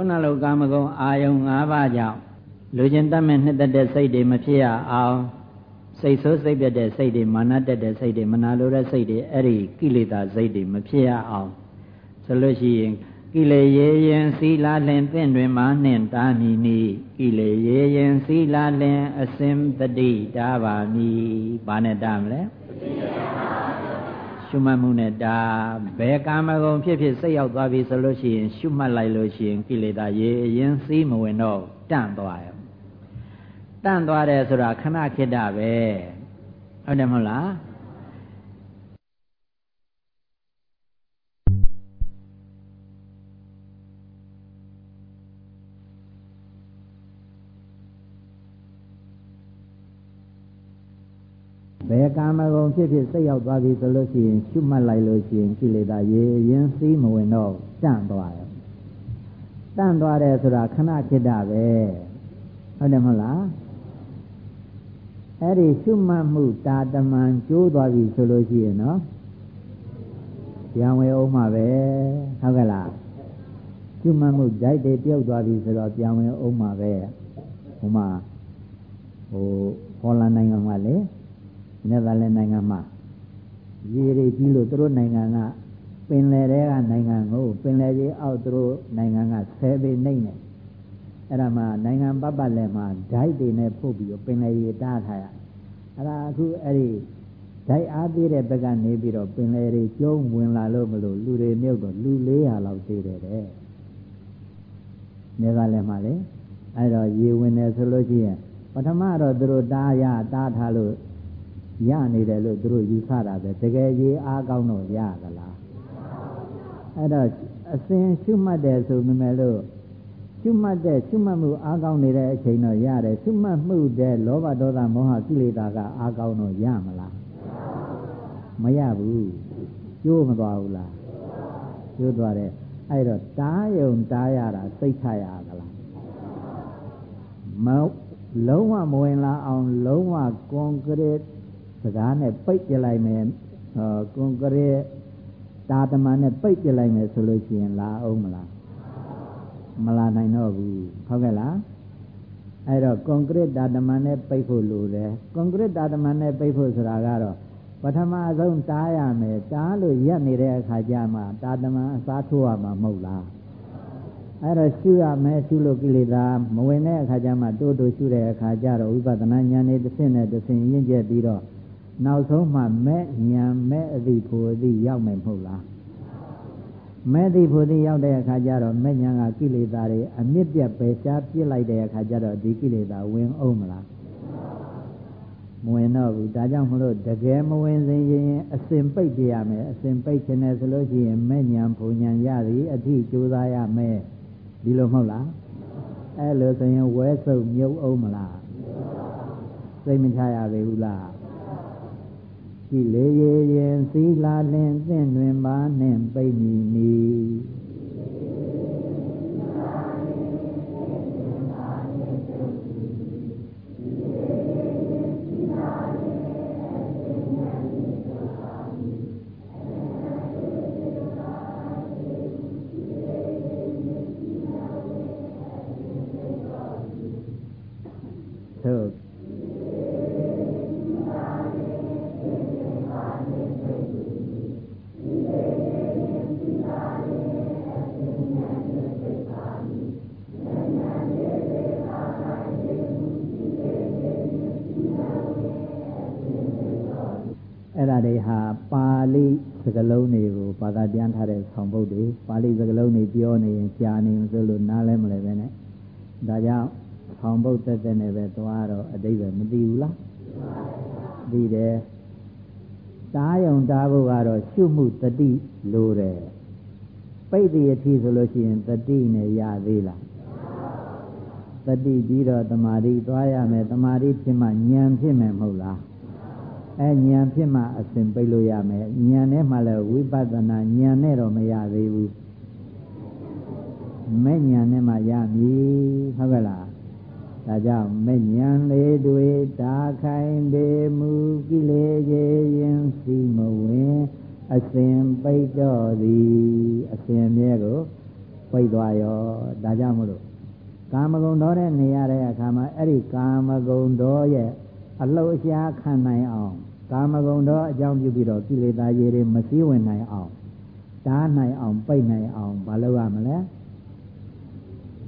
ခုနလိုကာမဂုဏ်အာယုံ၅ပါးကြောင့်လူကျင်တတ်မဲ့နှစ်သက်တဲ့စိတ်တွေမဖြစ်ရအောင်စိတ်ဆိုးစိတ်ပြတ်တဲ့စိတ်တွေမာနတက်တဲ့စိတ်တွေမနာလိုတဲ့စိတ်တွေအဲ့ဒီကိလေသာစိတ်တွေမဖြစ်ရအောင်ဆိုလို့ရှိရင်ကိလေရေရင်သီလာလင်သင့်တွင်မာနှင့်တာမီနီကိလေရေရင်သီလာလင်အစင်တတိတာပါမီဘာနဲ့တာမလဲ ရှုမှတ်မှုနဲ့ဒါဘယ်ကာမဂုဏ်ဖြစ်ဖြစ်စိတ်ရောက်သွားပြီဆိုလို့ရှိရင်ရှုမှတ်လိုက်လို့ရှိရင်ကိလေသာရေအရင်စီးမဝင်တော့တန့်သွားရောတန့်သွားတယ်ဆိုတာခဏခေတ္တပဲဟုတ်တယ်မဟုတ်လား ဘယ်ကာမဂုဏ်ဖြစ်ဖြစ်စိတ်ရောက်သွားပြီဆိုလို့ရှိရင်ရှုမှတ်လိုက်လို့ရှိရင်ကိလေသာရေရင်စည်းမဝင်တော့တန့်သွားတယ်တန့်သွားတယ်ဆိုတာခဏဖြစ်တာပဲဟုတ်တယ်မဟုတ်လားအဲ့ဒီရှုမှတ်မှုတာတမန်ကျိုးသွားပြီဆိုလို့ရှိရင်နော်ပြန်ဝဲအောင်မှာပဲဟုတ်ကဲ့လားရှုမှတ်မှုဓာတ်တွေပြုတ်သွားပြီဆိုတော့ပြန်ဝဲအောင်မှာပဲဟိုမှာဟိုဟောလန်နိုင်ငံမှာလေ နယ်သာလန်နိုင်ငံမှာရေတွေကြီးလို့သူတို့နိုင်ငံကပင်လယ်ထဲကနိုင်ငံကိုပင်လယ်ကြီးအောက်သူတို့နိုင်ငံကဆယ်ပေနှိမ့်နေအဲ့ဒါမှနိုင်ငံပတ်ပတ်လည်မှာဓာတ်တွေနဲ့ဖုတ်ပြီးတော့ပင်လယ်ကြီးတားထားရအဲ့ဒါအခုအဲ့ဒီဓာတ်အားသေးတဲ့ဘက်ကနေပြီးတော့ပင်လယ်တွေကျုံးဝင်လာလို့မလို့လူတွေမြုပ်တော့လူ400လောက်သေးတယ်တဲ့နယ်သာလန်မှာလေအဲ့တော့ရေဝင်တယ်ဆိုလို့ရှိရင်ပထမတော့သူတို့တားရတားထားလို့ ရနေတယ်လို့သူတို့ယူဆတာပဲတကယ်ကြီးအားကောင်းတော့ရသလားအဲ့တော့အစဉ်ရှုမှတ်တယ်ဆိုပေမဲ့လို့ရှုမှတ်တဲ့ရှုမှတ်မှုအားကောင်းနေတဲ့အချိန်တော့ရတယ်ရှုမှတ်မှုတဲ့လောဘဒေါသမောဟကိလေသာကအားကောင်းတော့ရမလားမရဘူးကျိုးမသွားဘူးလားကျိုးသွားတယ်အဲ့တော့တားယုံတားရတာစိတ်ချရသလားမလုံးဝမဝင်လာအောင်လုံးဝကွန်ကရစ် စကားနဲ့ပိတ်ပြလိုက်မယ်ကွန်ကရစ်တာတမန်နဲ့ပိတ်ပြလိုက်မယ်ဆိုလို့ရှိရင်လာအောင်မလားမလာနိုင်တော့ဘူးဟုတ်ကဲ့လားအဲ့တော့ကွန်ကရစ်တာတမန်နဲ့ပိတ်ဖို့လိုတယ်ကွန်ကရစ်တာတမန်နဲ့ပိတ်ဖို့ဆိုတာကတော့ပထမဆုံးတားရမယ်တားလို့ရက်နေတဲ့အခါကျမှတာတမန်အစားထိုးရမှာမဟုတ်လားအဲ့တော့ရှုရမယ်ရှုလို့ကိလေသာမဝင်တဲ့အခါကျမှတိုးတိုးရှုတဲ့အခါကျတော့ဝိပဿနာဉာဏ်နဲ့တစ်ဆင့်နဲ့တစ်ဆင့်ရင့်ကျက်ပြီးတော့ နောက်ဆုံးမှမဲ့ညာမဲ့အသည့်ဖို့အသည့်ရောက်မယ်မဟုတ်လားမဲ့သည့်ဖို့အသည့်ရောက်တဲ့အခါကျတော့မဲ့ညာကကိလေသာတွေအမြင့်ပြတ်ပဲရှားပြစ်လိုက်တဲ့အခါကျတော့ဒီကိလေသာဝင်အောင်မလားမဝင်တော့ဘူးဒါကြောင့်မလို့တကယ်မဝင်စေရင်အစဉ်ပိတ်ပြရမယ်အစဉ်ပိတ်ခြင်းနဲ့ဆိုလို့ရှိရင်မဲ့ညာဘုံညာရသည်အထိကြိုးစားရမယ်ဒီလိုမဟုတ်လားအဲ့လိုဆိုရင်ဝဲစုပ်မြုပ်အောင်မလားစိတ်မချရပေဘူးလား ကြည်လေရေရင်သီလာလင်သင့်တွင်ပါနှင့်ပိတ်မီနီ ဘာသာပြန်ထားတဲ့ဆောင်ပုဒ်တွေပါဠိစကားလုံးတွေပြောနေရင်ရှားနေဆိုလို့နားလဲမလဲပဲနဲ့ဒါကြောင့်ဆောင်ပုဒ်တက်တက်နဲ့ပဲသွားတော့အတိတ်ပဲမသိဘူးလားသိတယ်တားယုံတားဖို့ကတော့ရှုမှုတတိလိုတယ်ပိတ်တိအထိဆိုလို့ရှိရင်တတိနဲ့ရသေးလားတတိပြီးတော့တမာတိသွားရမယ်တမာတိဖြစ်မှဉာဏ်ဖြစ်မယ်မဟုတ်လား အဲဉာဏ်ဖြစ်မှအစဉ်ပိတ်လို့ရမယ်ဉာဏ်နဲ့မှလည်းဝိပဿနာဉာဏ်နဲ့တော့မရသေးဘူးမဲ့ဉာဏ်နဲ့မှရမည်ဟုတ်ကဲ့လားဒါကြောင့်မဲ့ဉာဏ်လေးတွေတာခိုင်ပေမူကိလေသာရင်စီမဝင်အစဉ်ပိတ်တော့သည်အစဉ်မြဲကိုပိတ်သွားရောဒါကြောင့်မလို့ကာမဂုဏ်တော်တဲ့နေရတဲ့အခါမှာအဲ့ဒီကာမဂုဏ်တော်ရဲ့အလှုပ်ရှားခံနိုင်အောင် ကာမဂုဏ်တော်အကြောင်းပြုပြီးတော့ကိလေသာရေတွေမစည်းဝင်နိုင်အောင်တားနိုင်အောင်ပိတ်နိုင်အောင်မလုပ်ရမလဲ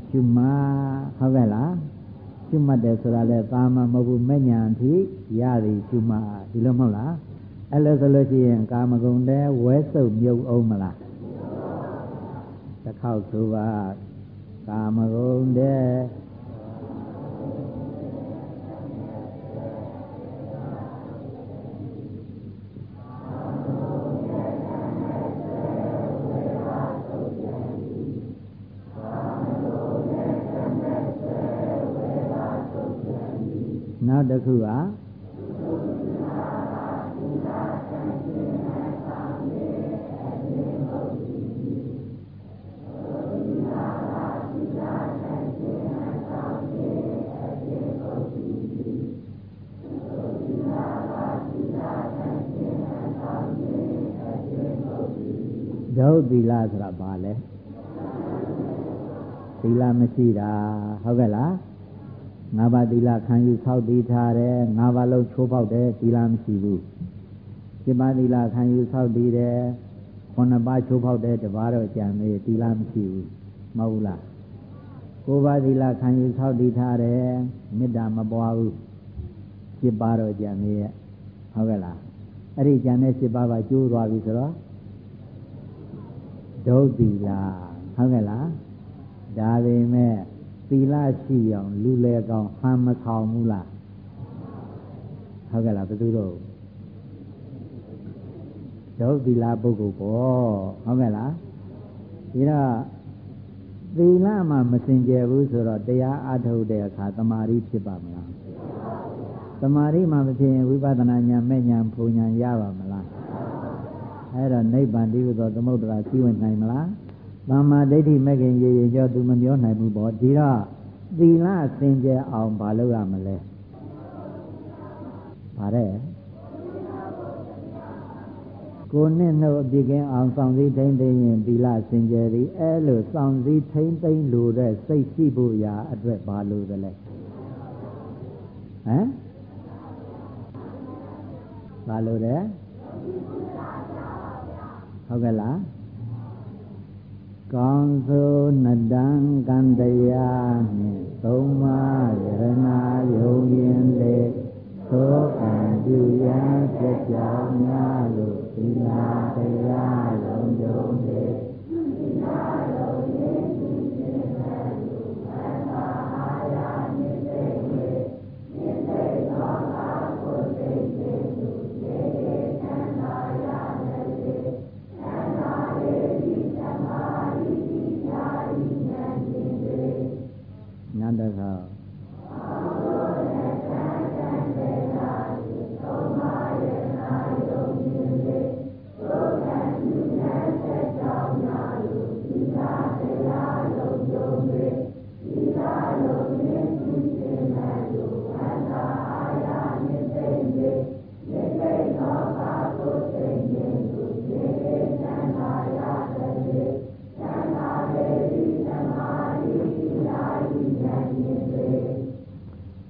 ရှုမဟုတ်ကဲ့လားရှုမှတ်တယ်ဆိုတာလဲသာမမဟုတ်ဘူးမဲ့ညာအထိရသည်ရှုမဒီလိုမဟုတ်လားအဲ့လိုဆိုလို့ရှိရင်ကာမဂုဏ်တဲဝဲစုပ်မြုပ်အောင်မလားတစ်ခေါက်ဆိုပါကာမဂုဏ်တဲ တစ်ခုဟာဒုသီလဆိုတာဘာလဲသီလမရှိတာဟုတ်ကဲ့လား ငါးပါးသီလခံယူဆောက်တည်ထားတယ်ငါးပါးလုံးချိုးဖောက်တယ်သီလမရှိဘူး7ပါးသီလခံယူဆောက်တည်တယ်9ပါးချိုးဖောက်တယ်တပါးတော့ကြံနေသီလမရှိဘူးမဟုတ်လား9ပါးသီလခံယူဆောက်တည်ထားတယ်မေတ္တာမပွားဘူး7ပါးတော့ကြံနေရဲ့ဟုတ်ကဲ့လားအဲ့ဒီကြံတဲ့7ပါးပါကျိုးသွားပြီဆိုတော့ဒုသီလဟုတ်ကဲ့လားဒါပေမဲ့ သီလရှိအောင်လူလေကောင်ဟန်မဆောင်ဘူးလားဟုတ်ကဲ့လားဘယ်သူတော့ဒုသီလပုဂ္ဂိုလ်ပေါ့ဟုတ်ကဲ့လားဒီတော့သီလမှမစင်ကြယ်ဘူးဆိုတော့တရားအထုတ်တဲ့အခါတမာရီဖြစ်ပါမလားတမာရီမှမဖြစ်ရင်ဝိပဿနာဉာဏ်မဲ့ဉာဏ်ဖုံဉာဏ်ရပါမလားအဲ့တော့နိဗ္ဗာန်တည်းဟူသောသမုဒ္ဒရာစီးဝင်နိုင်မလား သမ္မာဒိဋ္ဌိမဲ့ခင်ရေရေကြောသူမပြောနိုင်ဘူးပေါ့ဒီတော့သီလစင်ကြယ်အောင်ဘာလုပ်ရမလဲဗါတဲ့ကိုနဲ့နှုတ်အပြည့်ကင်းအောင်စောင့်စည်းထိမ့်သိရင်သီလစင်ကြယ်သည်အဲလိုစောင့်စည်းထိမ့်သိမ့်လို့တဲ့စိတ်ရှိဖို့ရာအတွက်ဘာလို့သလဲဟမ်ဘာလို့လဲဟုတ်ကဲ့လား ကောင်းဆိုနတံကံတရားနှင့်သုံးပါးယရနာယုံရင်လေသောကံပြုရန်ဆက်ကြောင်းများလို့သီလတရား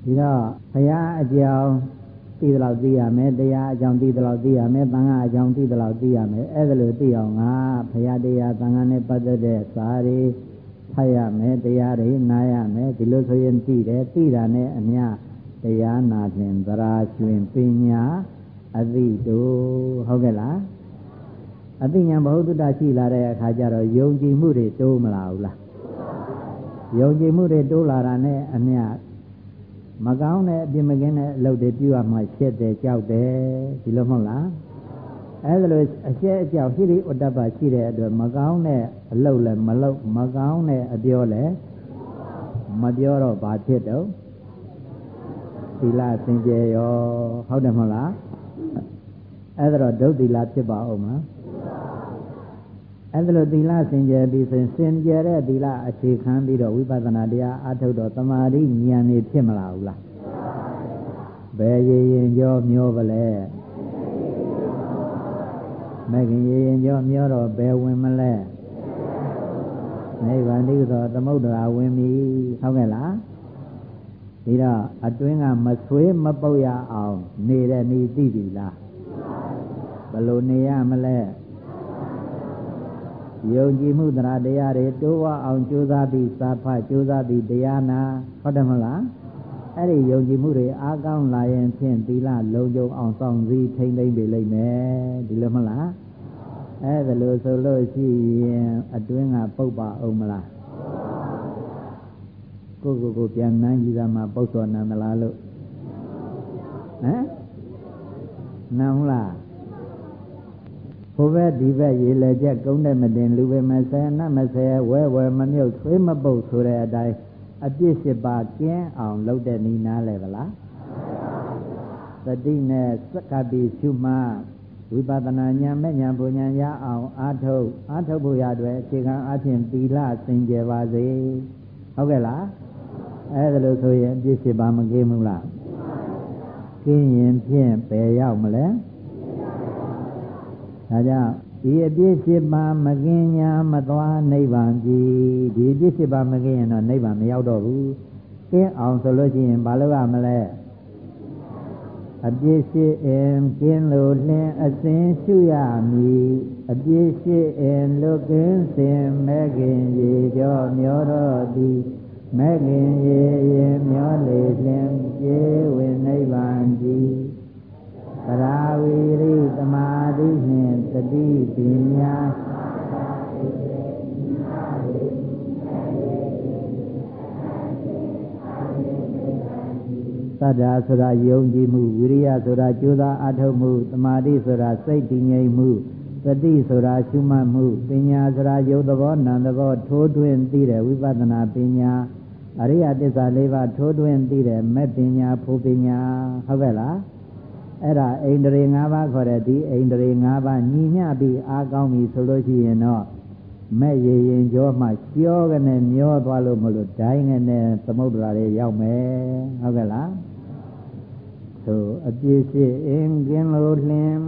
ဒီတော့ဘုရားအကြောင်းသိသလောက်သိရမယ်တရားအကြောင်းသိသလောက်သိရမယ်သံဃာအကြောင်းသိသလောက်သိရမယ်အဲ့ဒါလို့သိအောင်ငါဘုရားတရားသံဃာနဲ့ပတ်သက်တဲ့စာတွေဖတ်ရမယ်တရားတွေနားရမယ်ဒီလိုဆိုရင်သိတယ်သိတာနဲ့အမျှတရားနာဖြင့်သရာကျွင်ပညာအသိတို့ဟုတ်ကဲ့လားအသိဉာဏ်ဘ ਹੁ တုတရှိလာတဲ့အခါကျတော့ယုံကြည်မှုတွေတိုးမလာဘူးလားယုံကြည်မှုတွေတိုးလာတာနဲ့အမျှ မကောင်းတဲ့အပြစ်မကင်းတဲ့အလုပ်တွေပြုရမှရှက်တယ်ကြောက်တယ်ဒီလိုမဟုတ်လားအဲဒါလိုအရှက်အကြောက်ဟိရိဥတ္တပရှိတဲ့အတွက်မကောင်းတဲ့အလုပ်လည်းမလုပ်မကောင်းတဲ့အပြောလည်းမပြောတော့ဘာဖြစ်တော့သီလစင်ကြယ်ရောဟုတ်တယ်မဟုတ်လားအဲဒါတော့ဒုသီလဖြစ်ပါဦးမလား အဲ့ဒါလိုသီလစင်ကြယ်ပြီးဆိုရင်စင်ကြယ်တဲ့သီလအခြေခံပြီးတော့ဝိပဿနာတရားအထုတ်တော့တမာတိဉာဏ်နေဖြစ်မလာဘူးလားဘယ်ရရင်ကြောမျောပလဲမဂင်ရရင်ကြောမျောတော့ဘယ်ဝင်မလဲနိဗ္ဗာန်တိသောသမုဒ္ဒရာဝင်ပြီဟုတ်ကဲ့လားဒီတော့အတွင်းကမဆွေးမပုတ်ရအောင် နေတဲ့နေသိပြီလားဘယ်လိုနေရမလဲ ယုံကြည်မှုတရားတရားတွေတိုးဝအောင်ကြိုးစားပြီးစာဖတ်ကြိုးစားပြီးတရားနာဟုတ်တယ်မလားအဲ့ဒီယုံကြည်မှုတွေအားကောင်းလာရင်ဖြင့်သီလလုံခြုံအောင်ဆောင်စည်းထိမ့်သိမ့်ပေလိမ့်မယ်ဒီလိုမလားအဲ့ဒါလို့ဆိုလို့ရှိရင်အတွင်းကပုတ်ပါအောင်မလားကိုကိုကိုပြန်နန်းကြီးသားမှာပုတ်စော်နံမလားလို့ဟမ်နန်းဟုတ်လား ဟိုဘက်ဒီဘက်ရေလေချက်ကုန်းတဲ့မတင်လူပဲမဆယ်နတ်မဆယ်ဝဲဝဲမမြုပ်သွေးမပုတ်ဆိုတဲ့အတိုင်းအပြစ်ရှိပါကင်းအောင်လုပ်တဲ့နီနာလဲဗလားသတိနဲ့စက္ကပိရှုမှဝိပဿနာဉာဏ်မဲ့ဉာဏ်ပူဉာဏ်ရအောင်အာထုတ်အာထုတ်ဖို့ရတဲ့အခြေခံအဖြစ်သီလစင်ကြယ်ပါစေဟုတ်ကဲ့လားအဲဒါလို့ဆိုရင်အပြစ်ရှိပါမကင်းဘူးလားကင်းရင်ဖြင့်ပယ်ရောက်မလဲ ဒါကြောင့်ဒီအပြစ်ရှိပါမကင်းညာမသွားနိဗ္ဗာန်ကြည်ဒီအပြစ်ရှိပါမကင်းရင်တော့နိဗ္ဗာန်မရောက်တော့ဘူးကင်းအောင်ဆိုလို့ရှိရင်ဘာလို့ရမလဲအပြစ်ရှိအင်ကင်းလို့လင်းအစင်ရှုရမည်အပြစ်ရှိအင်လွတ်ကင်းစင်မဲ့ခင်ရေကြောမျောတော့သည်မဲ့ခင်ရေရင်မျောလေလင်းပြေဝင်နိဗ္ဗာန်ကြည် သရာဝီရိသမာဓိနှင့်တတိပညာသတ္တာဆိုတာယုံကြည်မှုဝိရိယဆိုတာကြိုးစားအထုတ်မှုသမာဓိဆိုတာစိတ်တည်ငြိမ်မှုတတိဆိုတာရှုမှတ်မှုပညာဆိုတာယုတ်သဘောနံသဘောထိုးထွင်းသိတဲ့ဝိပဿနာပညာအရိယတစ္ဆာ၄ပါးထိုးထွင်းသိတဲ့မဲ့ပညာဖို့ပညာဟုတ်ကဲ့လား အဲ့ဒါအိန္ဒြေ၅ပါးခေါ်တဲ့ဒီအိန္ဒြေ၅ပါးညီမျှပြီးအားကောင်းပြီဆိုလို့ရှိရင်တော့မဲ့ရရင်ကြောမှကြောကနေမျောသွားလို့မလို့ဒိုင်းကနေသမုဒ္ဒရာတွေရောက်မယ်ဟုတ်ကဲ့လားသို့အပြည့်ရှိအင်းကင်းလို့လင်း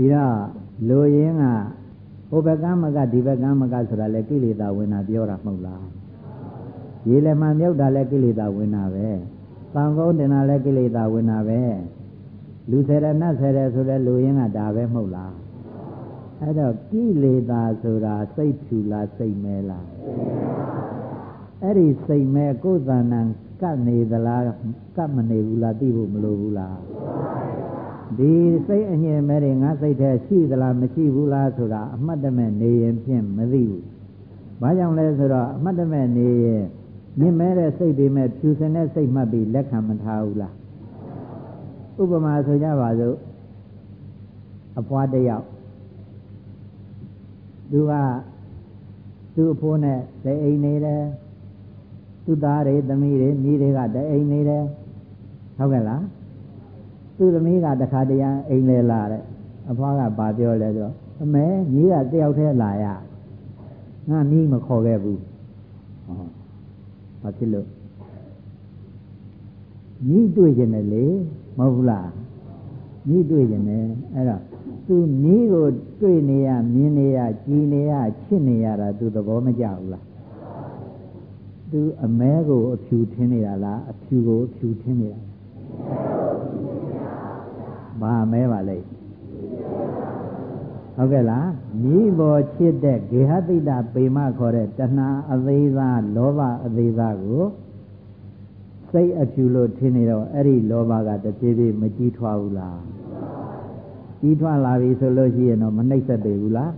ဒီတော့လူရင်းကဟိုဘက်ကမကဒီဘက်ကမကဆိုတာလေကိလေသာဝင်တာပြောတာမဟုတ်လားရေလည်းမှမြုပ်တာလည်းကိလေသာဝင်တာပဲသံကုန်းတင်တာလည်းကိလေသာဝင်တာပဲလူဆယ်ရနတ်ဆယ်ရဆိုတဲ့လူရင်းကဒါပဲမဟုတ်လားအဲ့တော့ကိလေသာဆိုတာစိတ်ဖြူလားစိတ်မဲလားအဲ့ဒီစိတ်မဲကိုယ်သဏ္ဍာန်ကပ်နေသလားကပ်မနေဘူးလားသိဖို့မလိုဘူးလား ဒီစိတ်အငြင်းမဲ့တွေငါစိတ်ထဲရှိသလားမရှိဘူးလားဆိုတာအမှတ်တမဲ့နေရင်ဖြင့်မသိဘူး။ဘာကြောင့်လဲဆိုတော့အမှတ်တမဲ့နေရင်မြင်မဲ့တဲ့စိတ်တွေမဲ့ဖြူစင်တဲ့စိတ်မှတ်ပြီးလက်ခံမထားဘူးလား။ဥပမာဆိုကြပါစို့အဖွားတယောက်သူကသူ့အဖိုးနဲ့တအိမ်နေတယ်သူ့သားတွေသမီးတွေမိတွေကတအိမ်နေတယ်ဟုတ်ကဲ့လားတ သူ့သမီးကတခါတရံအိမ်လဲလာတဲ့အဖွားကဘာပြောလဲဆိုအမေညီကတယောက်တည်းလာရငါမီးမခေါ်ခဲ့ဘူးဟောဘာဖြစ်လို့ညီတွေ့ကျင်တယ်လေမဟုတ်ဘူးလားညီတွေ့ကျင်တယ်အဲ့တော့သူနီးကိုတွေ့နေရမြင်နေရကြည်နေရချစ်နေရတာသူသဘောမကျဘူးလားသူအမဲကိုအဖြူထင်းနေတာလားအဖြူကိုအဖြူထင်းနေတာ ဘာမဲပါလဲဟုတ်ကဲ့လားမိဘောချစ်တဲ့ဂေဟတိတပေမခေါ်တဲ့တဏှာအသေးစားလောဘအသေးစားကိုစိတ်အဖြူလို့ထင်နေတော့အဲ့ဒီလောဘကတဖြည်းဖြည်းမကြီးထွားဘူးလားကြီးထွားလာပြီဆိုလို့ရှိရင်တော့မနှိမ့်ဆက်သေးဘူးလား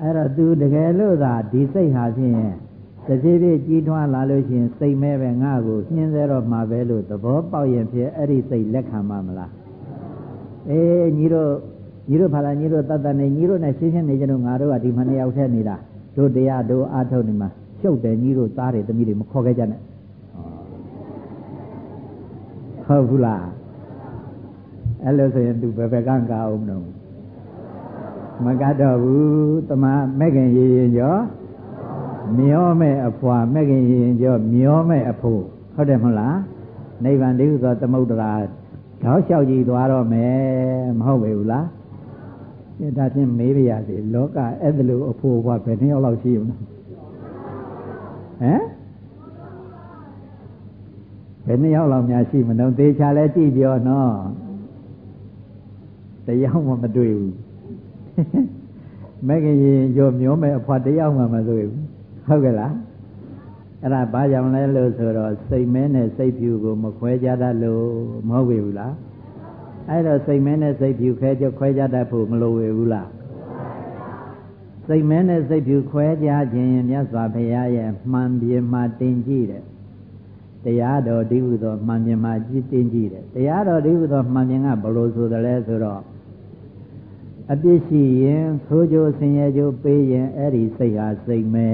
အဲ့တော့ तू တကယ်လို့သာဒီစိတ်ဟာဖြင့်တဖြည်းဖြည်းကြီးထွားလာလို့ရှိရင်စိတ်မဲပဲငါ့ကိုနှင်းသေးတော့မှာပဲလို့သဘောပေါက်ရင်ဖြစ်အဲ့ဒီစိတ်လက်ခံမှာမလား အေးညီတို့ညီတို့ဖလာညီတို့တတ်တတ်နေညီတို့နဲ့ရှင်းရှင်းနေကြတော့ငါတို့ကဒီမနှစ်ယောက်ထဲနေတာတို့တရားတို့အားထုတ်နေမှာရှုပ်တယ်ညီတို့သားတွေသမီးတွေမခေါ်ခဲ့ကြနဲ့ဟုတ်ဘူးလားအဲ့လိုဆိုရင်သူဘယ်ဘက်ကကအောင်မလို့မကတော့ဘူးတမမဲ့ခင်ရရင်ကျော်မျောမဲ့အဖွာမဲ့ခင်ရရင်ကျော်မျောမဲ့အဖို့ဟုတ်တယ်မဟုတ်လားနိဗ္ဗာန်တည်းဆိုသမုဒ္ဒရာ တောက်လျှောက်ကြည့်သွားတော့မယ်မဟုတ်ပေဘူးလားဒါဖြင့်မေးပြရစီလောကအဲ့ဒါလိုအဖို့ဘွားဘယ်နှစ်ယောက်လောက်ရှိဦးလဲဟမ်ဘယ်နှစ်ယောက်လောက်များရှိမလို့သေချာလဲကြည့်ပြောနော်တယောက်မှမတွေ့ဘူးမဂ္ဂင်ရင်ကြောမျောမဲ့အဖွာတယောက်မှမတွေ့ဘူးဟုတ်ကဲ့လား အဲ့ဒါဘာကြောင့်လဲလို့ဆိုတော့စိတ်မဲနဲ့စိတ်ဖြူကိုမခွဲကြတတ်လို့မဟုတ်ပြီဘူးလားအဲ့တော့စိတ်မဲနဲ့စိတ်ဖြူခဲကြခွဲကြတတ်ဖို့မလိုဝေဘူးလားစိတ်မဲနဲ့စိတ်ဖြူခွဲကြခြင်းမြတ်စွာဘုရားရဲ့မှန်ပြေမှတင်ကြည့်တယ်တရားတော်ဒီဟုသောမှန်မြင်မှကြည်တင်ကြည့်တယ်တရားတော်ဒီဟုသောမှန်မြင်ကဘလို့ဆိုတယ်လဲဆိုတော့အပြစ်ရှိရင်ဆိုးကြိုးဆင်းရဲကြိုးပေးရင်အဲ့ဒီစိတ်ဟာစိတ်မဲ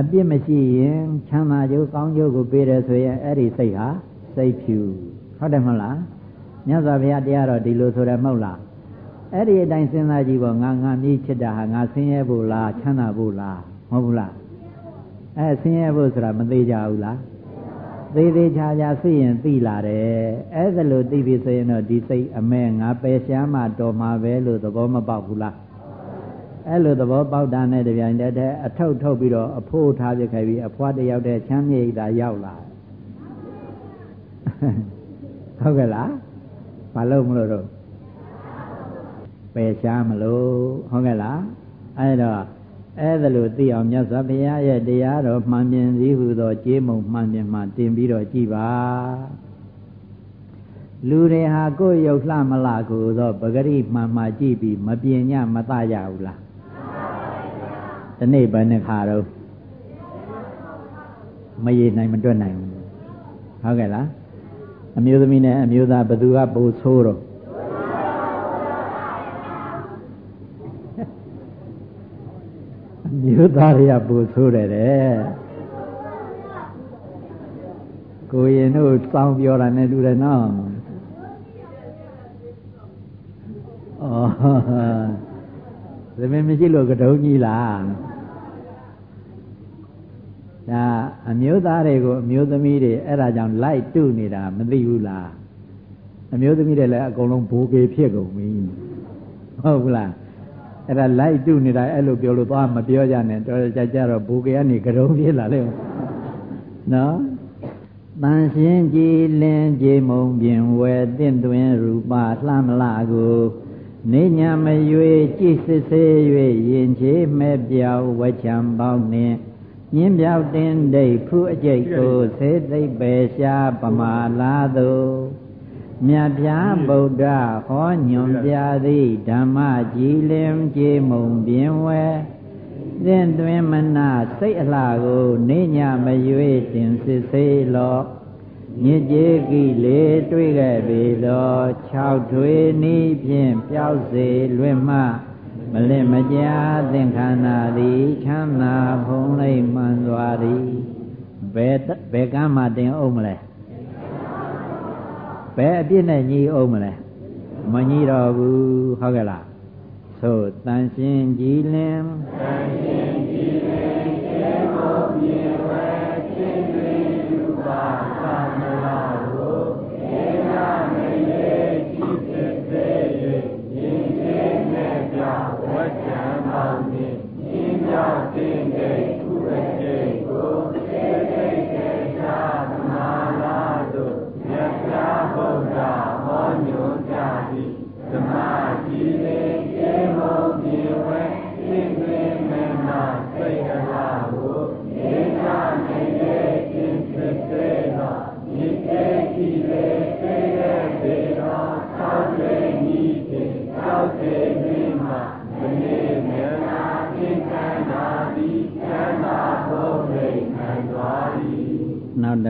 အပြစ်မရှိရင်ချမ်းသာကြိုးကောင်းကြိုးကိုပေးတယ်ဆိုရင်အဲ့ဒီစိတ်ဟာစိတ်ဖြူဟုတ်တယ်မဟုတ်လားမြတ်စွာဘုရားတရားတော်ဒီလိုဆိုတယ်မဟုတ်လားအဲ့ဒီအတိုင်းစဉ်းစားကြည့်ပေါ့ငါငါမြည်ချစ်တာဟာငါဆင်းရဲဖို့လားချမ်းသာဖို့လားမဟုတ်ဘူးလားအဲဆင်းရဲဖို့ဆိုတာမသေးကြဘူးလားသေးသေးချာချာသိရင်သိလာတယ်အဲ့ဒါလို့သိပြီဆိုရင်တော့ဒီစိတ်အမဲငါပယ်ရှားမှတော်မှာပဲလို့သဘောမပေါက်ဘူးလား အဲ့လိုသဘောပေါက်တာနဲ့တပြိုင်တည်းတည်းအထုတ်ထုတ်ပြီးတော့အဖို့ထားပြခဲ့ပြီးအဖွားတယောက်တည်းချမ်းမြေ့တာရောက်လာဟုတ်ကဲ့လားဘာလို့မလို့တော့ပယ်ရှားမလို့ဟုတ်ကဲ့လားအဲ့တော့အဲ့ဒါလို့သိအောင်မြတ်စွာဘုရားရဲ့တရားတော်မှန်မြင်စည်းဟုသောကြေးမုံမှန်မြင်မှတင်ပြီးတော့ကြည်ပါလူတွေဟာကိုယ်ရုပ်လှမလားကိုသောပဂရိမှန်မှကြည့်ပြီးမပြင်းညမတရဘူးလား ဒီနေ့ဘယ်နှခါတော့မရေနိုင်မတွက်နိုင်ဘူးဟုတ်ကဲ့လားအမျိုးသမီးနဲ့အမျိုးသားဘသူကပိုဆိုးတော့မျိုးသားတွေကပူဆိုးတယ်တဲ့ကိုရင်တို့စောင်းပြောတာနဲ့တူတယ်နော်ဩ သမင်းမရှိလို့ကတုံးကြီးလားဒါအမျိုးသားတွေကိုအမျိုးသမီးတွေအဲ့ဒါကြောင့်လိုက်တုနေတာမသိဘူးလားအမျိုးသမီးတွေလည်းအကုန်လုံးဘိုးကေဖြစ်ကုန်ပြီဟုတ်ဘူးလားအဲ့ဒါလိုက်တုနေတာအဲ့လိုပြောလို့သွားမပြောကြနဲ့တော်ကြကြတော့ဘူကေကနေကရုံးပြေးလာလေနော်တန်ရှင်းကြည်လင်းကြည်မုံပြင်ဝဲတင့်တွင်ရူပလှမလာကို နေညာမရွေကြည်စစ်စေး၍ရင်ချေမဲ့ပြောက်ဝချံပေါင်းနှင့်ညင်းပြောက်တင်ဒိတ်ဖူးအကျိတ်ကိုသေသိပ်ပဲရှားပမာလာသို့မြတ်ပြားဗုဒ္ဓဟောညွန်ပြသည်ဓမ္မကြည်လင်ကြေမုံပြင်းဝဲသင်တွင်မနာစိတ်အလှကို နေညမရွေတင်စစ်စေးလော ညစ်ကြေးကိလေတွေ့ခဲ့ပြီသော၆ထွေနီးဖြင့်ပျောက်စေလွင်မှမလင့်မကြာသင်္ခန္ဓာသည်ချမ်းသာဖုံးလိမ့်မှန်စွာသည်ဘယ်ဘယ်ကမှတင်အောင်မလဲဘယ်အပြစ်နဲ့ညီအောင်မလဲမညီတော့ဘူးဟုတ်ကဲ့လားဆိုတန်ရှင်ကြည်လင်တန်ရှင်ကြည်လင်ကျေကိုပြေဝဲခြင်း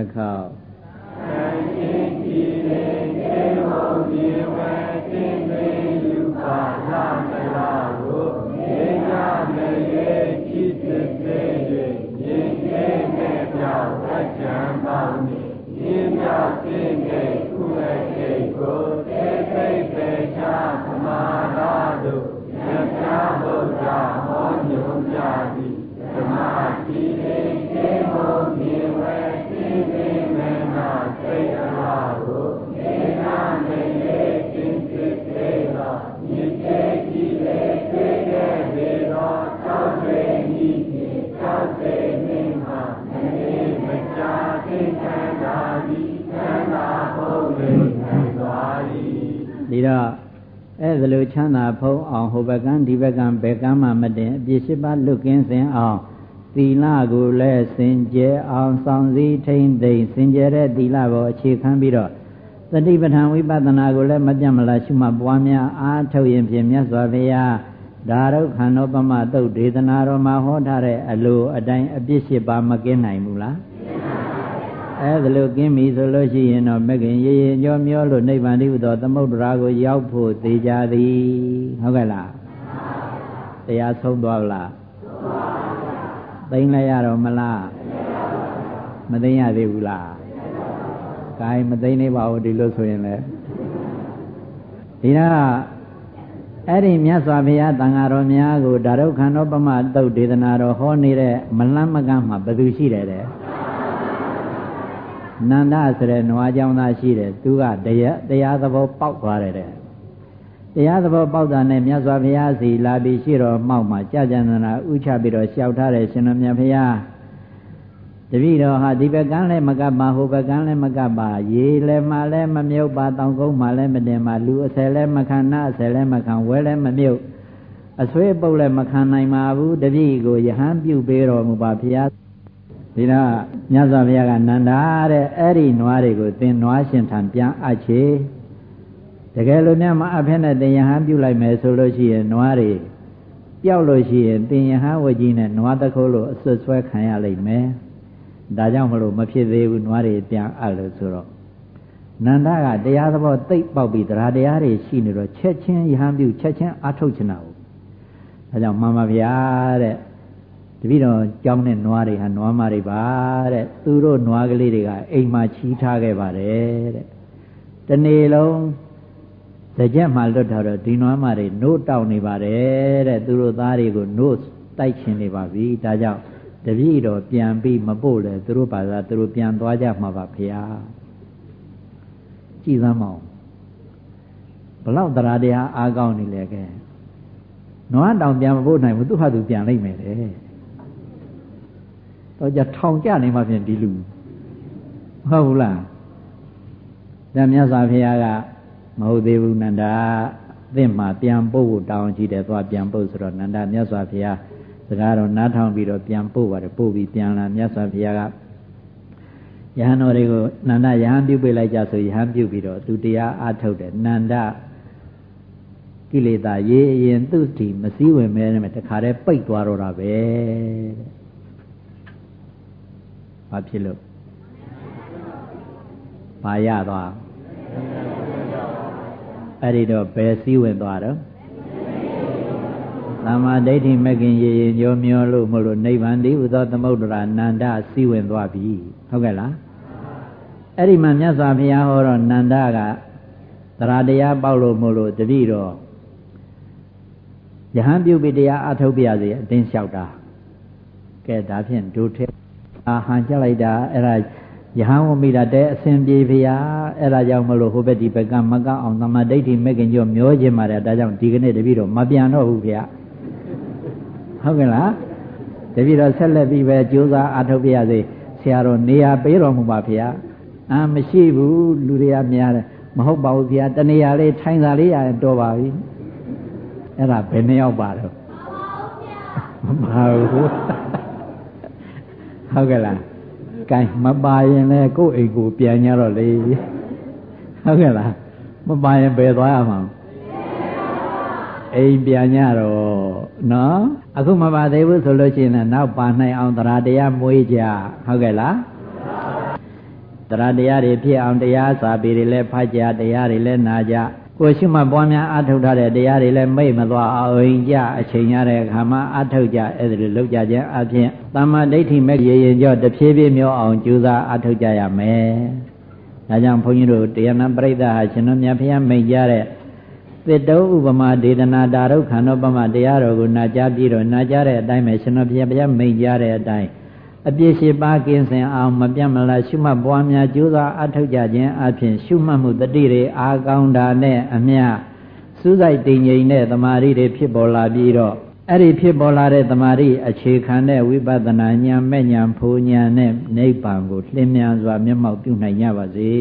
တစ်ခေါက်သံဃိကြည်လေကျေမုံပြေဝဲသင်္ဒီတော့အဲ့ဒါလိုချမ်းသာဖုံးအောင်ဟိုဘက်ကန်းဒီဘက်ကန်းဘယ်ကန်းမှမတင်အပြစ်ရှိပါလွတ်ကင်းစင်အောင်သီလကိုလည်းစင်ကြဲအောင်ဆောင်စည်းထိမ့်သိမ့်စင်ကြဲတဲ့သီလကိုအခြေခံပြီးတော့သတိပဋ္ဌာန်ဝိပဿနာကိုလည်းမပြတ်မလားရှုမှတ်ပွားများအားထုတ်ရင်ဖြင့်မြတ်စွာဘုရားဒါရုခန္ဓောပမတုတ်ဒေသနာတော်မှာဟောထားတဲ့အလိုအတိုင်းအပြစ်ရှိပါမကင်းနိုင်ဘူးလား အဲဒါလိုကင်းပြီဆိုလို့ရှိရင်တော့မကင်ရေရေညောမျောလို့နိဗ္ဗာန်တည်းဟူသောသမုဒ္ဒရာကိုရောက်ဖို့သေကြသည်ဟုတ်ကဲ့လားတရားဆုံးသွားလားသိမ့်လိုက်ရတော့မလားမသိမ့်ရသေးဘူးလားကိုင်းမသိမ့်နေပါဘူးဒီလိုဆိုရင်လည်းဒီတော့အဲ့ဒီမြတ်စွာဘုရားတန်ဃာတော်များကိုဒါရုခန္ဓောပမတုတ်ဒေသနာတော်ဟောနေတဲ့မလန်းမကန်းမှာဘယ်သူရှိတယ်တဲ့ နန္ဒဆိုတဲ့နွားကြောင်းသားရှိတယ်သူကတရားတရားသဘောပေါက်သွားတယ်တဲ့တရားသဘောပေါက်တာနဲ့မြတ်စွာဘုရားစီလာပြီးရှိတော်မှောက်မှာကြာကြံနာဥချပြီးတော့လျှောက်ထားတယ်ရှင်တော်မြတ်ဘုရားတပည့်တော်ဟာဒီဘက်ကန်းလည်းမကပ်ပါဟိုဘက်ကန်းလည်းမကပ်ပါရေလည်းမှလည်းမမြုပ်ပါတောင်ကုန်းမှလည်းမတင်ပါလူအဆယ်လည်းမခံနာအဆယ်လည်းမခံဝဲလည်းမမြုပ်အဆွေးပုတ်လည်းမခံနိုင်ပါဘူးတပည့်ကိုယဟန်ပြုပေးတော်မူပါဘုရား ဒီတော့မြတ်စွာဘုရားကနန္ဒာတဲ့အဲ့ဒီနွားတွေကိုသင်နွားရှင်ထံပြန်အပ်ချေတကယ်လို့များမအဖက်နဲ့တင်ယဟန်ပြုလိုက်မယ်ဆိုလို့ရှိရင်နွားတွေပျောက်လို့ရှိရင်တင်ယဟန်ဝကြီးနဲ့နွားတခိုးလို့အဆွတ်ဆွဲခံရလိမ့်မယ်ဒါကြောင့်မလို့မဖြစ်သေးဘူးနွားတွေပြန်အပ်လို့ဆိုတော့နန္ဒကတရားသဘောသိပ်ပေါက်ပြီးတရားတရားတွေရှိနေတော့ချက်ချင်းယဟန်ပြုချက်ချင်းအထုတ်ချင်တာဘူးဒါကြောင့်မှန်ပါဗျာတဲ့ တပည့်တော်ကြောင်းတဲ့နွားတွေဟာနွားမတွေပါတဲ့သူတို့နွားကလေးတွေကအိမ်မှာချီးထားခဲ့ပါတယ်တဲ့တနေ့လုံးတကြက်မှလွတ်ထားတော့ဒီနွားမတွေနို့တောက်နေပါတယ်တဲ့သူတို့သားတွေကိုနို့တိုက်ချင်နေပါပြီဒါကြောင့်တပည့်တော်ပြန်ပြီးမပို့လဲသူတို့ပါသာသူတို့ပြန်သွားကြမှာပါဖေဟာကြည်သမ်းမအောင်ဘလောက်တရားတရားအားကောင်းနေလဲကဲနွားတောင်ပြန်မပို့နိုင်ဘူးသူ့ဟာသူပြန်လိုက်မယ်တဲ့ တော့ကြထောင်ကြနေမှဖြင့်ဒီလူဟုတ်ဘူးလားဒါမြတ်စွာဘုရားကမဟုတ်သေးဘူးနန္ဒာသင့်မှာပြန်ပို့ဖို့တောင်းကြည့်တယ်သွားပြန်ပို့ဆိုတော့နန္ဒာမြတ်စွာဘုရားစကားတော့နားထောင်ပြီးတော့ပြန်ပို့ပါတယ်ပို့ပြီးပြန်လာမြတ်စွာဘုရားကယဟန်တော်တွေကိုနန္ဒယဟန်ပြုတ်ပေးလိုက်ကြဆိုယဟန်ပြုတ်ပြီးတော့သူတရားအားထုတ်တယ်နန္ဒကိလေသာရေးအရင်သူ့တီမစည်းဝင်မဲနဲ့တခါတည်းပိတ်သွားတော့တာပဲတဲ့ ဘာဖြစ်လို့ဘာရသွားအဲ့ဒီတော့ဘယ်စည်းဝင်သွားတော့သမ္မာဒိဋ္ဌိမကင်ရေရင်ညောမျောလို့မလို့နိဗ္ဗာန်တည်းဥသောသမုဒ္ဒရာနန္ဒစည်းဝင်သွားပြီဟုတ်ကဲ့လားအဲ့ဒီမှာမြတ်စွာဘုရားဟောတော့နန္ဒကသရတရားပေါက်လို့မို့လို့တတိတော့ယဟန်ပြုတ်ပြီးတရားအထုတ်ပြရစေအတင်းလျှောက်တာကဲဒါဖြင့်ဒုထဲ အာဟန်ကြလိုက်တာအဲ့ဒါယဟန်ဝမိတာတဲ့အစဉ်ပြေဖရာအဲ့ဒါကြောင့်မလို့ဟိုဘက်ဒီဘက်ကမကအောင်သမဒိဋ္ဌိမဲ့ခင်ကျော်မျောခြင်းပါတယ်ဒါကြောင့်ဒီကနေ့တပည့်တော်မပြန်တော့ဘူးဖရာဟုတ်ကဲ့လားတပည့်တော်ဆက်လက်ပြီးပဲကြိုးစားအထုတ်ပြရစေဆရာတော်နေရာပေးတော်မူပါဖရာအာမရှိဘူးလူတွေကများတယ်မဟုတ်ပါဘူးဖရာတနေရာလေးထိုင်စာလေးရရင်တော်ပါပြီအဲ့ဒါဘယ်နှယောက်ပါတော့မပါဘူး ဟုတ်ကဲ့လားကဲမပါရင်လည်းကိုယ့်အိမ်ကိုပြန်ကြတော့လေဟုတ်ကဲ့လားမပါရင်ဘယ်သွားရမှာအိမ်ပြန်ကြတော့နော်အခုမပါသေးဘူးဆိုလို့ရှိရင်နောက်ပါနိုင်အောင်တရားတရားမွေးကြဟုတ်ကဲ့လားတရားတရားတွေဖြစ်အောင်တရားစာပေတွေလည်းဖတ်ကြတရားတွေလည်းနာကြ ကိုရှိမှပွားများအထုတ်ထားတဲ့တရားတွေလည်းမိတ်မသွားအောင်ကြအချိန်ရတဲ့အခါမှာအထုတ်ကြအဲ့ဒါလိုလုပ်ကြခြင်းအပြင်တမ္မာဒိဋ္ဌိမဲ့ရေရင်ကြောတဖြည်းဖြည်းမျိုးအောင်ကြိုးစားအထုတ်ကြရမယ်။ဒါကြောင့်ဘုန်းကြီးတို့တရားနာပရိသတ်ဟာရှင်တော်မြတ်ဖျားမိတ်ကြတဲ့သစ်တုံးဥပမာဒေသနာတာရုခန္ဓေပမတရားတော်ကိုနာကြားပြီးတော့နာကြားတဲ့အတိုင်းပဲရှင်တော်ဘုရားဘုရားမိတ်ကြတဲ့အတိုင်း အပြည့်ရှိပါကင်းစင်အောင်မပြတ်မလားရှုမှတ်ပွားများကြိုးစားအထောက်ကြခြင်းအပြင်ရှုမှတ်မှုတတိတွေအာကောင်းတာနဲ့အမျှစူးစိုက်တည်ငြိမ်တဲ့တမာရီတွေဖြစ်ပေါ်လာပြီးတော့အဲ့ဒီဖြစ်ပေါ်လာတဲ့တမာရီအခြေခံတဲ့ဝိပဿနာဉာဏ်မဲ့ဉာဏ်ဖူဉာဏ်နဲ့နိဗ္ဗာန်ကိုလင်းမြန်စွာမျက်မှောက်ပြုနိုင်ကြပါစေ